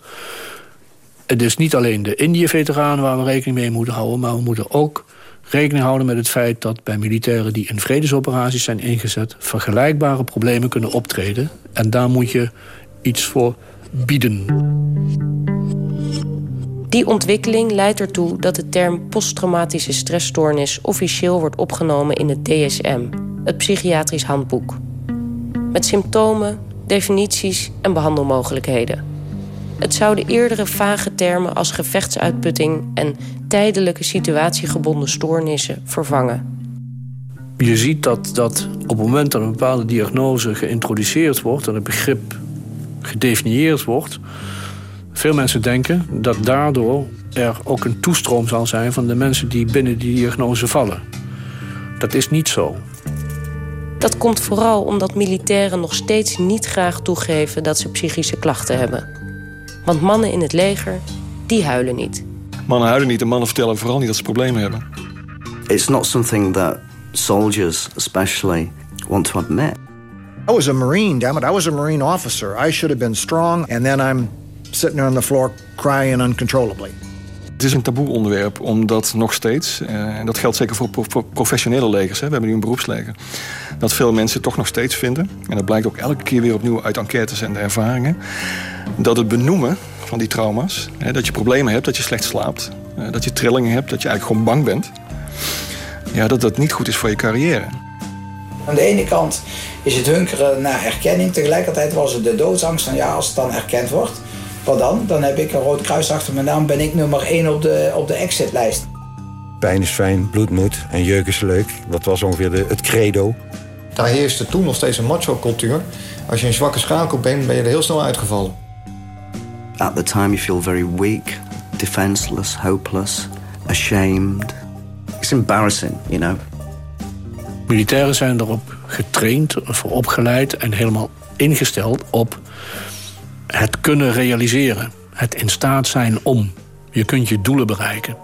het is niet alleen de Indië-veteranen waar we rekening mee moeten houden... maar we moeten ook rekening houden met het feit dat bij militairen die in vredesoperaties zijn ingezet... vergelijkbare problemen kunnen optreden. En daar moet je iets voor bieden. Die ontwikkeling leidt ertoe dat de term posttraumatische stressstoornis... officieel wordt opgenomen in het DSM, het psychiatrisch handboek. Met symptomen, definities en behandelmogelijkheden... Het zouden eerdere vage termen als gevechtsuitputting en tijdelijke situatiegebonden stoornissen vervangen. Je ziet dat, dat op het moment dat een bepaalde diagnose geïntroduceerd wordt... en het begrip gedefinieerd wordt... veel mensen denken dat daardoor er ook een toestroom zal zijn... van de mensen die binnen die diagnose vallen. Dat is niet zo. Dat komt vooral omdat militairen nog steeds niet graag toegeven... dat ze psychische klachten hebben. Want mannen in het leger, die huilen niet. Mannen huilen niet en mannen vertellen vooral niet dat ze problemen hebben. It's not something that soldiers especially want to admit. I was a Marine, damn it. I was a Marine officer. I should have been strong, and then I'm sitting there on the floor crying uncontrollably. Het is een taboe onderwerp, omdat nog steeds, eh, en dat geldt zeker voor, voor professionele legers, hè, we hebben nu een beroepsleger, dat veel mensen toch nog steeds vinden, en dat blijkt ook elke keer weer opnieuw uit enquêtes en de ervaringen, dat het benoemen van die trauma's, hè, dat je problemen hebt, dat je slecht slaapt, eh, dat je trillingen hebt, dat je eigenlijk gewoon bang bent, ja, dat dat niet goed is voor je carrière. Aan de ene kant is het hunkeren naar erkenning, tegelijkertijd was het de doodsangst van ja, als het dan erkend wordt, wat dan? Dan heb ik een rood kruis achter mijn naam, ben ik nummer 1 op de, op de exitlijst. Pijn is fijn, bloed moet en jeuk is leuk. Dat was ongeveer de, het credo. Daar heerste toen nog steeds een macho-cultuur. Als je een zwakke schakel bent, ben je er heel snel uitgevallen. At the time, you feel very weak, defenseless, hopeless, ashamed. It's embarrassing, you know. Militairen zijn erop getraind, voor opgeleid en helemaal ingesteld op het kunnen realiseren. Het in staat zijn om. Je kunt je doelen bereiken.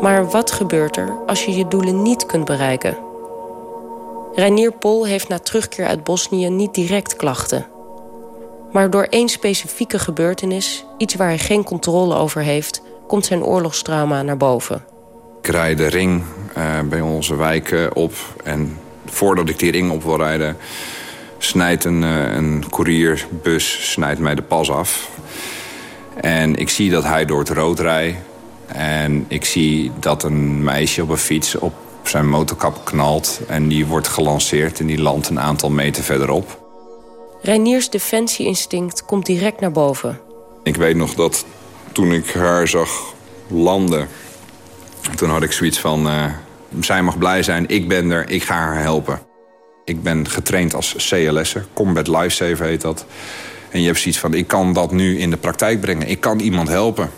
Maar wat gebeurt er als je je doelen niet kunt bereiken? Reinier Pol heeft na terugkeer uit Bosnië niet direct klachten. Maar door één specifieke gebeurtenis, iets waar hij geen controle over heeft... komt zijn oorlogstrauma naar boven. Ik rijd de ring uh, bij onze wijk op. En voordat ik die ring op wil rijden... snijdt een, uh, een courierbus snijdt mij de pas af. En ik zie dat hij door het rood rijdt. En ik zie dat een meisje op een fiets op zijn motorkap knalt. En die wordt gelanceerd en die landt een aantal meter verderop. Reiniers defensieinstinct komt direct naar boven. Ik weet nog dat toen ik haar zag landen... toen had ik zoiets van... Uh, zij mag blij zijn, ik ben er, ik ga haar helpen. Ik ben getraind als CLS'er, Combat Lifesaver heet dat. En je hebt zoiets van, ik kan dat nu in de praktijk brengen. Ik kan iemand helpen.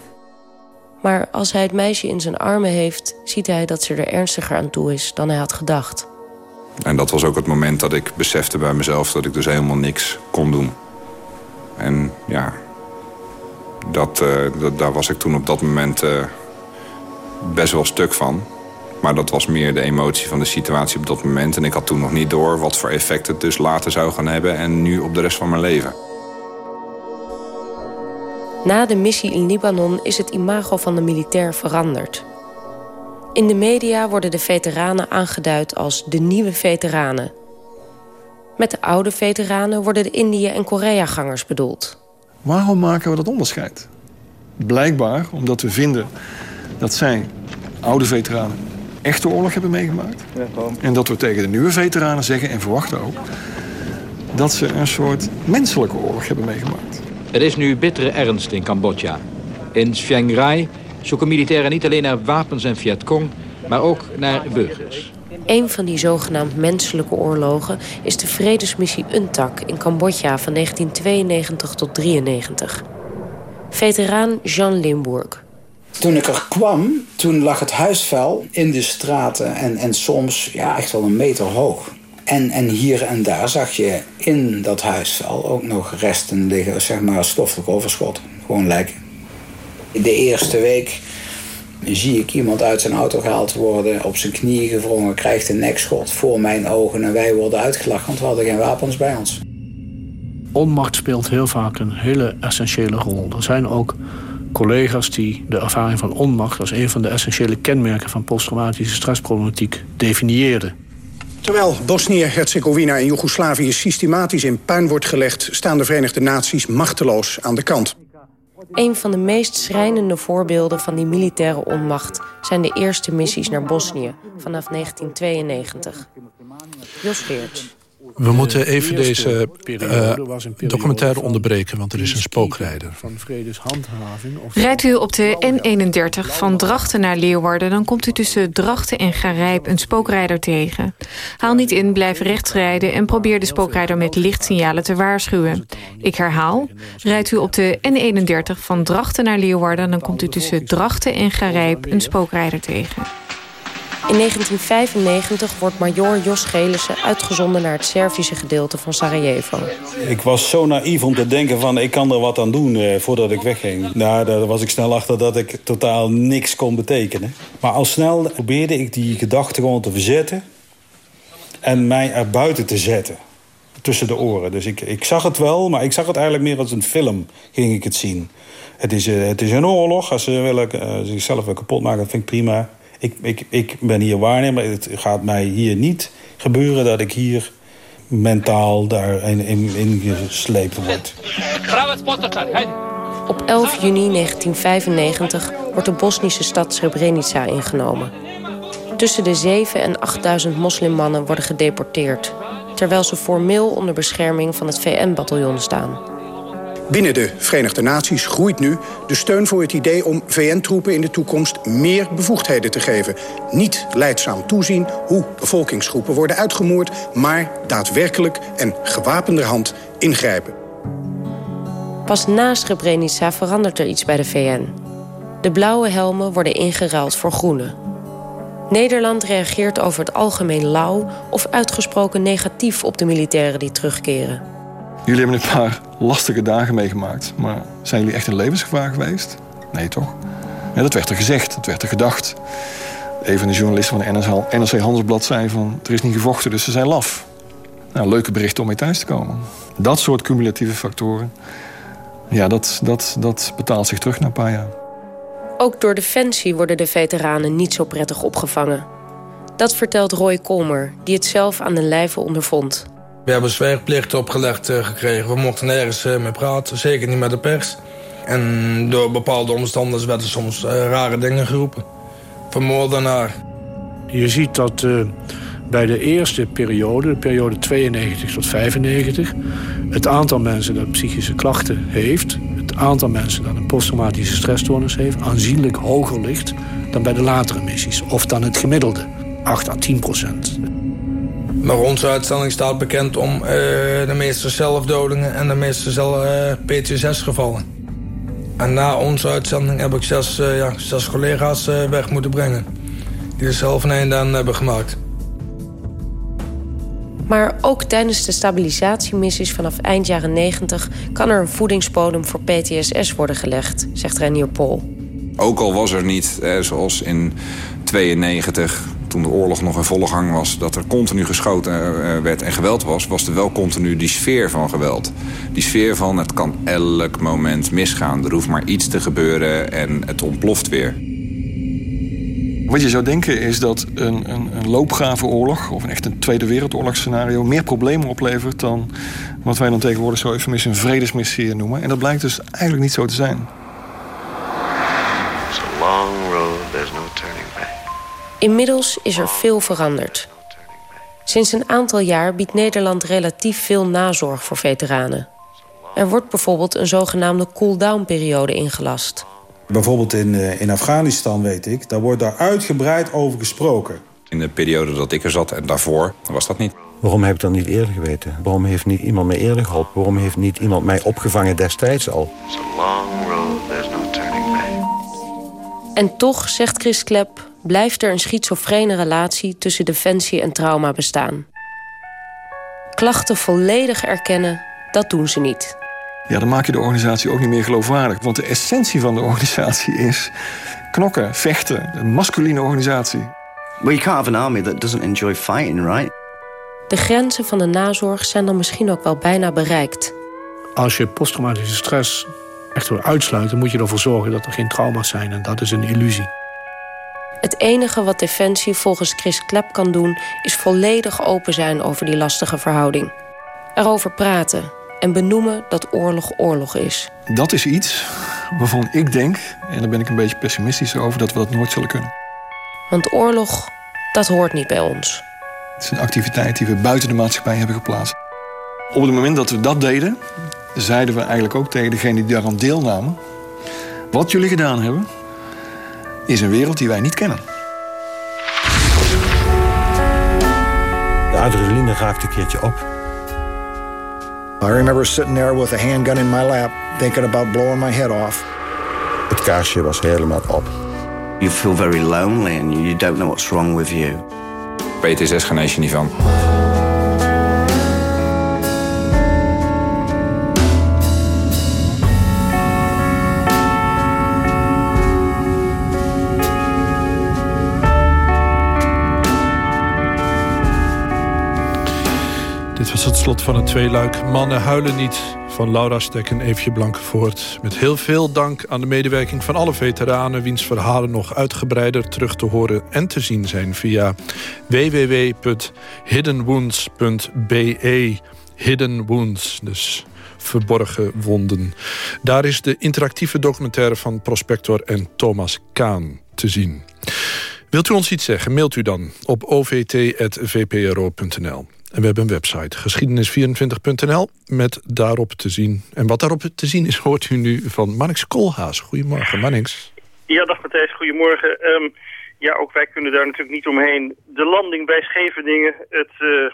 Maar als hij het meisje in zijn armen heeft... ziet hij dat ze er ernstiger aan toe is dan hij had gedacht. En dat was ook het moment dat ik besefte bij mezelf... dat ik dus helemaal niks kon doen. En ja, dat, uh, dat daar was ik toen op dat moment uh, best wel stuk van. Maar dat was meer de emotie van de situatie op dat moment. En ik had toen nog niet door wat voor effect het dus later zou gaan hebben... en nu op de rest van mijn leven. Na de missie in Libanon is het imago van de militair veranderd. In de media worden de veteranen aangeduid als de nieuwe veteranen. Met de oude veteranen worden de Indië- en Korea-gangers bedoeld. Waarom maken we dat onderscheid? Blijkbaar omdat we vinden dat zij, oude veteranen, echte oorlog hebben meegemaakt. En dat we tegen de nieuwe veteranen zeggen en verwachten ook... dat ze een soort menselijke oorlog hebben meegemaakt. Het is nu bittere ernst in Cambodja. In Chiang Rai zoeken militairen niet alleen naar wapens en Vietcong... maar ook naar burgers. Een van die zogenaamd menselijke oorlogen is de vredesmissie UNTAC in Cambodja van 1992 tot 93. Veteraan Jean Limburg. Toen ik er kwam, toen lag het huisvuil in de straten en, en soms ja, echt wel een meter hoog. En, en hier en daar zag je in dat huisvuil ook nog resten liggen, zeg maar stoffelijk overschot. Gewoon lijken. De eerste week zie ik iemand uit zijn auto gehaald worden, op zijn knieën gevrongen, krijgt een nekschot voor mijn ogen en wij worden uitgelachen, want we hadden geen wapens bij ons. Onmacht speelt heel vaak een hele essentiële rol. Er zijn ook collega's die de ervaring van onmacht als een van de essentiële kenmerken van posttraumatische stressproblematiek definieerden. Terwijl Bosnië-Herzegovina en Joegoslavië systematisch in puin wordt gelegd... staan de Verenigde Naties machteloos aan de kant. Een van de meest schrijnende voorbeelden van die militaire onmacht... zijn de eerste missies naar Bosnië vanaf 1992. Jos Geerts. We moeten even deze uh, documentaire onderbreken, want er is een spookrijder. Rijdt u op de N31 van Drachten naar Leeuwarden... dan komt u tussen Drachten en Garijp een spookrijder tegen. Haal niet in, blijf rechts rijden... en probeer de spookrijder met lichtsignalen te waarschuwen. Ik herhaal, rijdt u op de N31 van Drachten naar Leeuwarden... dan komt u tussen Drachten en Garijp een spookrijder tegen. In 1995 wordt major Jos Gelissen uitgezonden naar het Servische gedeelte van Sarajevo. Ik was zo naïef om te denken van ik kan er wat aan doen eh, voordat ik wegging. Nou, daar was ik snel achter dat ik totaal niks kon betekenen. Maar al snel probeerde ik die gedachten gewoon te verzetten. En mij er buiten te zetten. Tussen de oren. Dus ik, ik zag het wel, maar ik zag het eigenlijk meer als een film. Ging ik het zien. Het is, uh, het is een oorlog. Als ze willen, uh, zichzelf kapot maken, dat vind ik prima. Ik, ik, ik ben hier waarnemer. Het gaat mij hier niet gebeuren dat ik hier mentaal daarin in, in gesleept word. Op 11 juni 1995 wordt de Bosnische stad Srebrenica ingenomen. Tussen de 7 en 8000 moslimmannen worden gedeporteerd... terwijl ze formeel onder bescherming van het VN-bataljon staan. Binnen de Verenigde Naties groeit nu de steun voor het idee om VN-troepen in de toekomst meer bevoegdheden te geven. Niet leidzaam toezien hoe bevolkingsgroepen worden uitgemoord, maar daadwerkelijk en gewapenderhand ingrijpen. Pas na Srebrenica verandert er iets bij de VN. De blauwe helmen worden ingeruild voor groene. Nederland reageert over het algemeen lauw of uitgesproken negatief op de militairen die terugkeren. Jullie hebben een paar lastige dagen meegemaakt, maar zijn jullie echt in levensgevaar geweest? Nee, toch? Ja, dat werd er gezegd, dat werd er gedacht. Een van de journalisten van de NRC Handelsblad zei van... er is niet gevochten, dus ze zijn laf. Nou, leuke berichten om mee thuis te komen. Dat soort cumulatieve factoren, ja, dat, dat, dat betaalt zich terug na een paar jaar. Ook door Defensie worden de veteranen niet zo prettig opgevangen. Dat vertelt Roy Kolmer, die het zelf aan de lijve ondervond. We hebben zwijgplicht opgelegd uh, gekregen. We mochten nergens uh, mee praten, zeker niet met de pers. En door bepaalde omstandigheden werden soms uh, rare dingen geroepen. Vermoordenaar. Je ziet dat bij de eerste periode, de periode 92 tot 95... het aantal mensen dat psychische klachten heeft... het aantal mensen dat een posttraumatische stressstoornis heeft... aanzienlijk hoger ligt dan bij de latere missies. Of dan het gemiddelde, 8 à 10 procent. Maar onze uitstelling staat bekend om uh, de meeste zelfdodingen... en de meeste zelf, uh, PTSS-gevallen. En na onze uitzending heb ik zes, uh, ja, zes collega's weg moeten brengen. Die er zelf een einde aan hebben gemaakt. Maar ook tijdens de stabilisatiemissies vanaf eind jaren 90... kan er een voedingsbodem voor PTSS worden gelegd, zegt Renier Pol. Ook al was er niet, eh, zoals in 92 toen de oorlog nog in volle gang was... dat er continu geschoten eh, werd en geweld was... was er wel continu die sfeer van geweld. Die sfeer van het kan elk moment misgaan. Er hoeft maar iets te gebeuren en het ontploft weer. Wat je zou denken is dat een, een, een loopgravenoorlog... of een echt een Tweede Wereldoorlogsscenario... meer problemen oplevert dan wat wij dan tegenwoordig zo even een vredesmissie noemen. En dat blijkt dus eigenlijk niet zo te zijn. Inmiddels is er veel veranderd. Sinds een aantal jaar biedt Nederland relatief veel nazorg voor veteranen. Er wordt bijvoorbeeld een zogenaamde cool-down-periode ingelast. Bijvoorbeeld in, eh, in Afghanistan, weet ik, daar wordt daar uitgebreid over gesproken. In de periode dat ik er zat en daarvoor was dat niet. Waarom heb ik dat niet eerder geweten? Waarom heeft niet iemand mij eerder geholpen? Waarom heeft niet iemand mij opgevangen destijds al? En toch, zegt Chris Klep, blijft er een schizofrene relatie tussen defensie en trauma bestaan. Klachten volledig erkennen, dat doen ze niet. Ja, dan maak je de organisatie ook niet meer geloofwaardig. Want de essentie van de organisatie is knokken, vechten, een masculine organisatie. Well, you can't have an army that doesn't enjoy fighting, right? De grenzen van de nazorg zijn dan misschien ook wel bijna bereikt. Als je posttraumatische stress echt wil uitsluiten... moet je ervoor zorgen dat er geen trauma's zijn. En dat is een illusie. Het enige wat Defensie volgens Chris Klep kan doen... is volledig open zijn over die lastige verhouding. Erover praten en benoemen dat oorlog oorlog is. Dat is iets waarvan ik denk, en daar ben ik een beetje pessimistisch over... dat we dat nooit zullen kunnen. Want oorlog, dat hoort niet bij ons. Het is een activiteit die we buiten de maatschappij hebben geplaatst. Op het moment dat we dat deden, zeiden we eigenlijk ook tegen degenen die daaraan deelnamen... wat jullie gedaan hebben, is een wereld die wij niet kennen. De adrenaline raakt een keertje op. I remember sitting there with a handgun in my lap, thinking about blowing my head off. Het kaarsje was helemaal op. You feel very lonely and you don't know what's wrong with you. PTSS genees je niet van. Dit was het slot van het tweeluik Mannen huilen niet van Laura Stek en Eefje Blankenvoort. Met heel veel dank aan de medewerking van alle veteranen... wiens verhalen nog uitgebreider terug te horen en te zien zijn... via www.hiddenwounds.be. Hidden Wounds, dus verborgen wonden. Daar is de interactieve documentaire van Prospector en Thomas Kaan te zien. Wilt u ons iets zeggen, mailt u dan op ovt.vpro.nl. En we hebben een website, geschiedenis24.nl, met daarop te zien. En wat daarop te zien is, hoort u nu van Mannix Koolhaas. Goedemorgen, Mannix. Ja, dag Matthijs, goedemorgen. Um, ja, ook wij kunnen daar natuurlijk niet omheen. De landing bij Scheveningen, het, uh,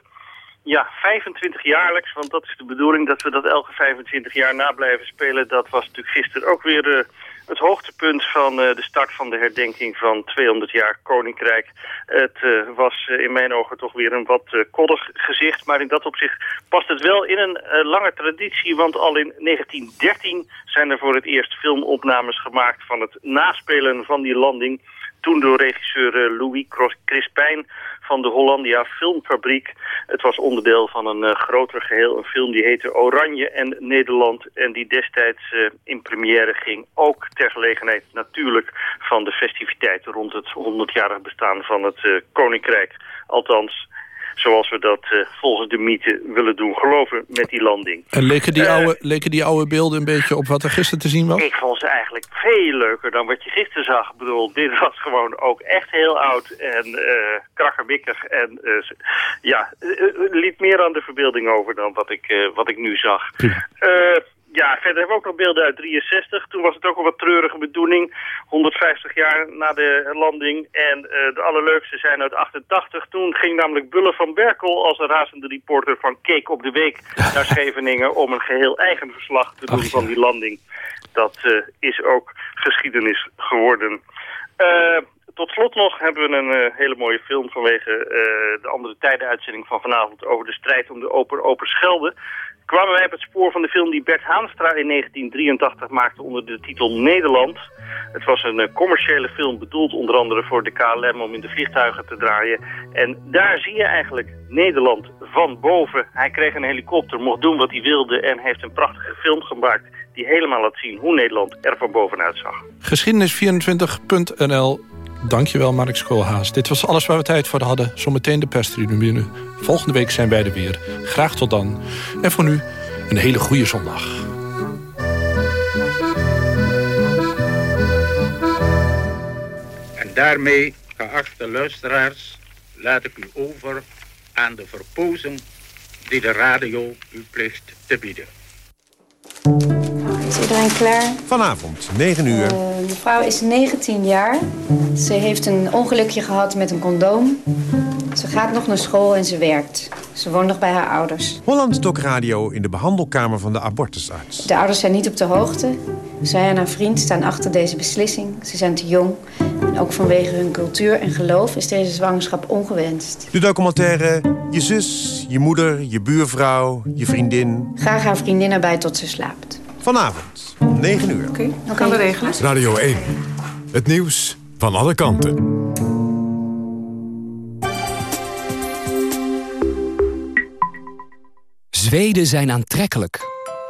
ja, 25 jaarlijks, want dat is de bedoeling dat we dat elke 25 jaar na blijven spelen. Dat was natuurlijk gisteren ook weer uh, het hoogtepunt van uh, de start van de herdenking van 200 jaar Koninkrijk. Het uh, was in mijn ogen toch weer een wat koddig gezicht, maar in dat opzicht past het wel in een lange traditie. Want al in 1913 zijn er voor het eerst filmopnames gemaakt van het naspelen van die landing toen door regisseur Louis Crispijn van de Hollandia Filmfabriek. Het was onderdeel van een uh, groter geheel, een film die heette Oranje en Nederland. En die destijds uh, in première ging, ook ter gelegenheid natuurlijk van de festiviteiten rond het 100-jarig bestaan van het uh, Koninkrijk. Althans, zoals we dat uh, volgens de mythe willen doen geloven met die landing. En leken die, uh, oude, leken die oude beelden een beetje op wat er gisteren te zien was? Ik vond ze eigenlijk veel leuker dan wat je gisteren zag. Ik bedoel, dit was gewoon ook echt heel oud en uh. En ja, liet meer aan de verbeelding over dan wat ik, wat ik nu zag. Ja, verder hebben we ook nog beelden uit 63. Toen was het ook een wat treurige bedoeling. 150 jaar na de landing. En uh, de allerleukste zijn uit 88. Toen ging namelijk Bulle van Berkel als een razende reporter van Keek op de Week naar Scheveningen... om een geheel eigen verslag te doen Ach, ja. van die landing. Dat uh, is ook geschiedenis geworden. Uh, tot slot nog hebben we een uh, hele mooie film vanwege uh, de andere tijdenuitzending van vanavond over de strijd om de Oper, Oper Schelde kwamen wij op het spoor van de film die Bert Haanstra in 1983 maakte onder de titel Nederland. Het was een uh, commerciële film bedoeld onder andere voor de KLM om in de vliegtuigen te draaien. En daar zie je eigenlijk Nederland van boven. Hij kreeg een helikopter, mocht doen wat hij wilde en heeft een prachtige film gemaakt die helemaal laat zien hoe Nederland er van bovenuit zag. Geschiedenis24.nl Dankjewel Mark Schoolhaas. Dit was alles waar we tijd voor hadden. Zometeen de perstribune. Volgende week zijn wij er weer. Graag tot dan. En voor nu een hele goede zondag. En daarmee, geachte luisteraars, laat ik u over aan de verpozen die de radio u plicht te bieden. Is iedereen klaar? Vanavond, 9 uur. Uh, mevrouw is 19 jaar. Ze heeft een ongelukje gehad met een condoom. Ze gaat nog naar school en ze werkt. Ze woont nog bij haar ouders. Holland Doc Radio in de behandelkamer van de abortusarts. De ouders zijn niet op de hoogte. Zij en haar vriend staan achter deze beslissing. Ze zijn te jong. En ook vanwege hun cultuur en geloof is deze zwangerschap ongewenst. De documentaire Je zus, je moeder, je buurvrouw, je vriendin. Graag haar vriendin erbij tot ze slaapt. Vanavond, om 9 uur. Oké, okay, dan gaan we regelen. Radio 1. Het nieuws van alle kanten. Zweden zijn aantrekkelijk.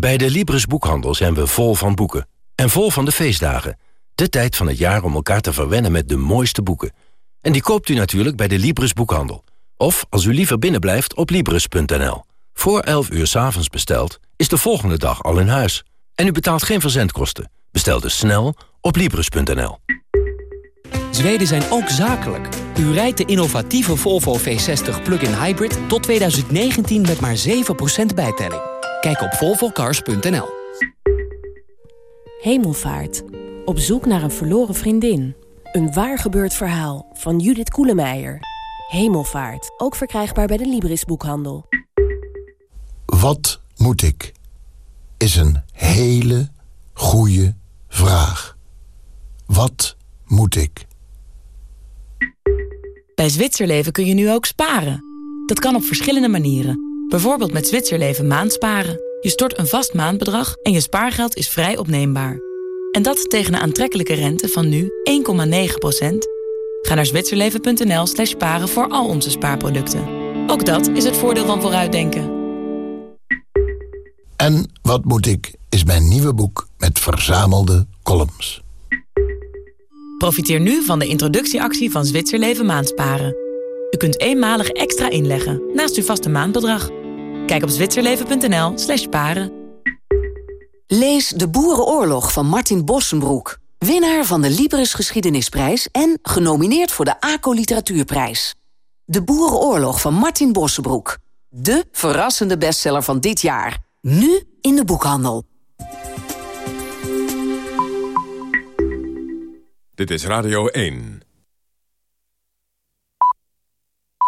Bij de Libris Boekhandel zijn we vol van boeken. En vol van de feestdagen. De tijd van het jaar om elkaar te verwennen met de mooiste boeken. En die koopt u natuurlijk bij de Libris Boekhandel. Of, als u liever binnenblijft, op Libris.nl. Voor 11 uur s avonds besteld, is de volgende dag al in huis. En u betaalt geen verzendkosten. Bestel dus snel op Libris.nl. Zweden zijn ook zakelijk. U rijdt de innovatieve Volvo V60 Plug-in Hybrid tot 2019 met maar 7% bijtelling. Kijk op volvocars.nl. Hemelvaart. Op zoek naar een verloren vriendin. Een waar gebeurd verhaal van Judith Koelemeijer. Hemelvaart. Ook verkrijgbaar bij de Libris boekhandel. Wat moet ik? Is een hele goede vraag. Wat moet ik? Bij Zwitserleven kun je nu ook sparen. Dat kan op verschillende manieren. Bijvoorbeeld met Zwitserleven maandsparen. Je stort een vast maandbedrag en je spaargeld is vrij opneembaar. En dat tegen een aantrekkelijke rente van nu 1,9%. Ga naar zwitserleven.nl slash sparen voor al onze spaarproducten. Ook dat is het voordeel van vooruitdenken. En wat moet ik is mijn nieuwe boek met verzamelde columns. Profiteer nu van de introductieactie van Zwitserleven Maandsparen. U kunt eenmalig extra inleggen naast uw vaste maandbedrag. Kijk op zwitserleven.nl slash paren. Lees De Boerenoorlog van Martin Bossenbroek. Winnaar van de Libris Geschiedenisprijs en genomineerd voor de ACO Literatuurprijs. De Boerenoorlog van Martin Bossenbroek. De verrassende bestseller van dit jaar. Nu in de boekhandel. Dit is Radio 1.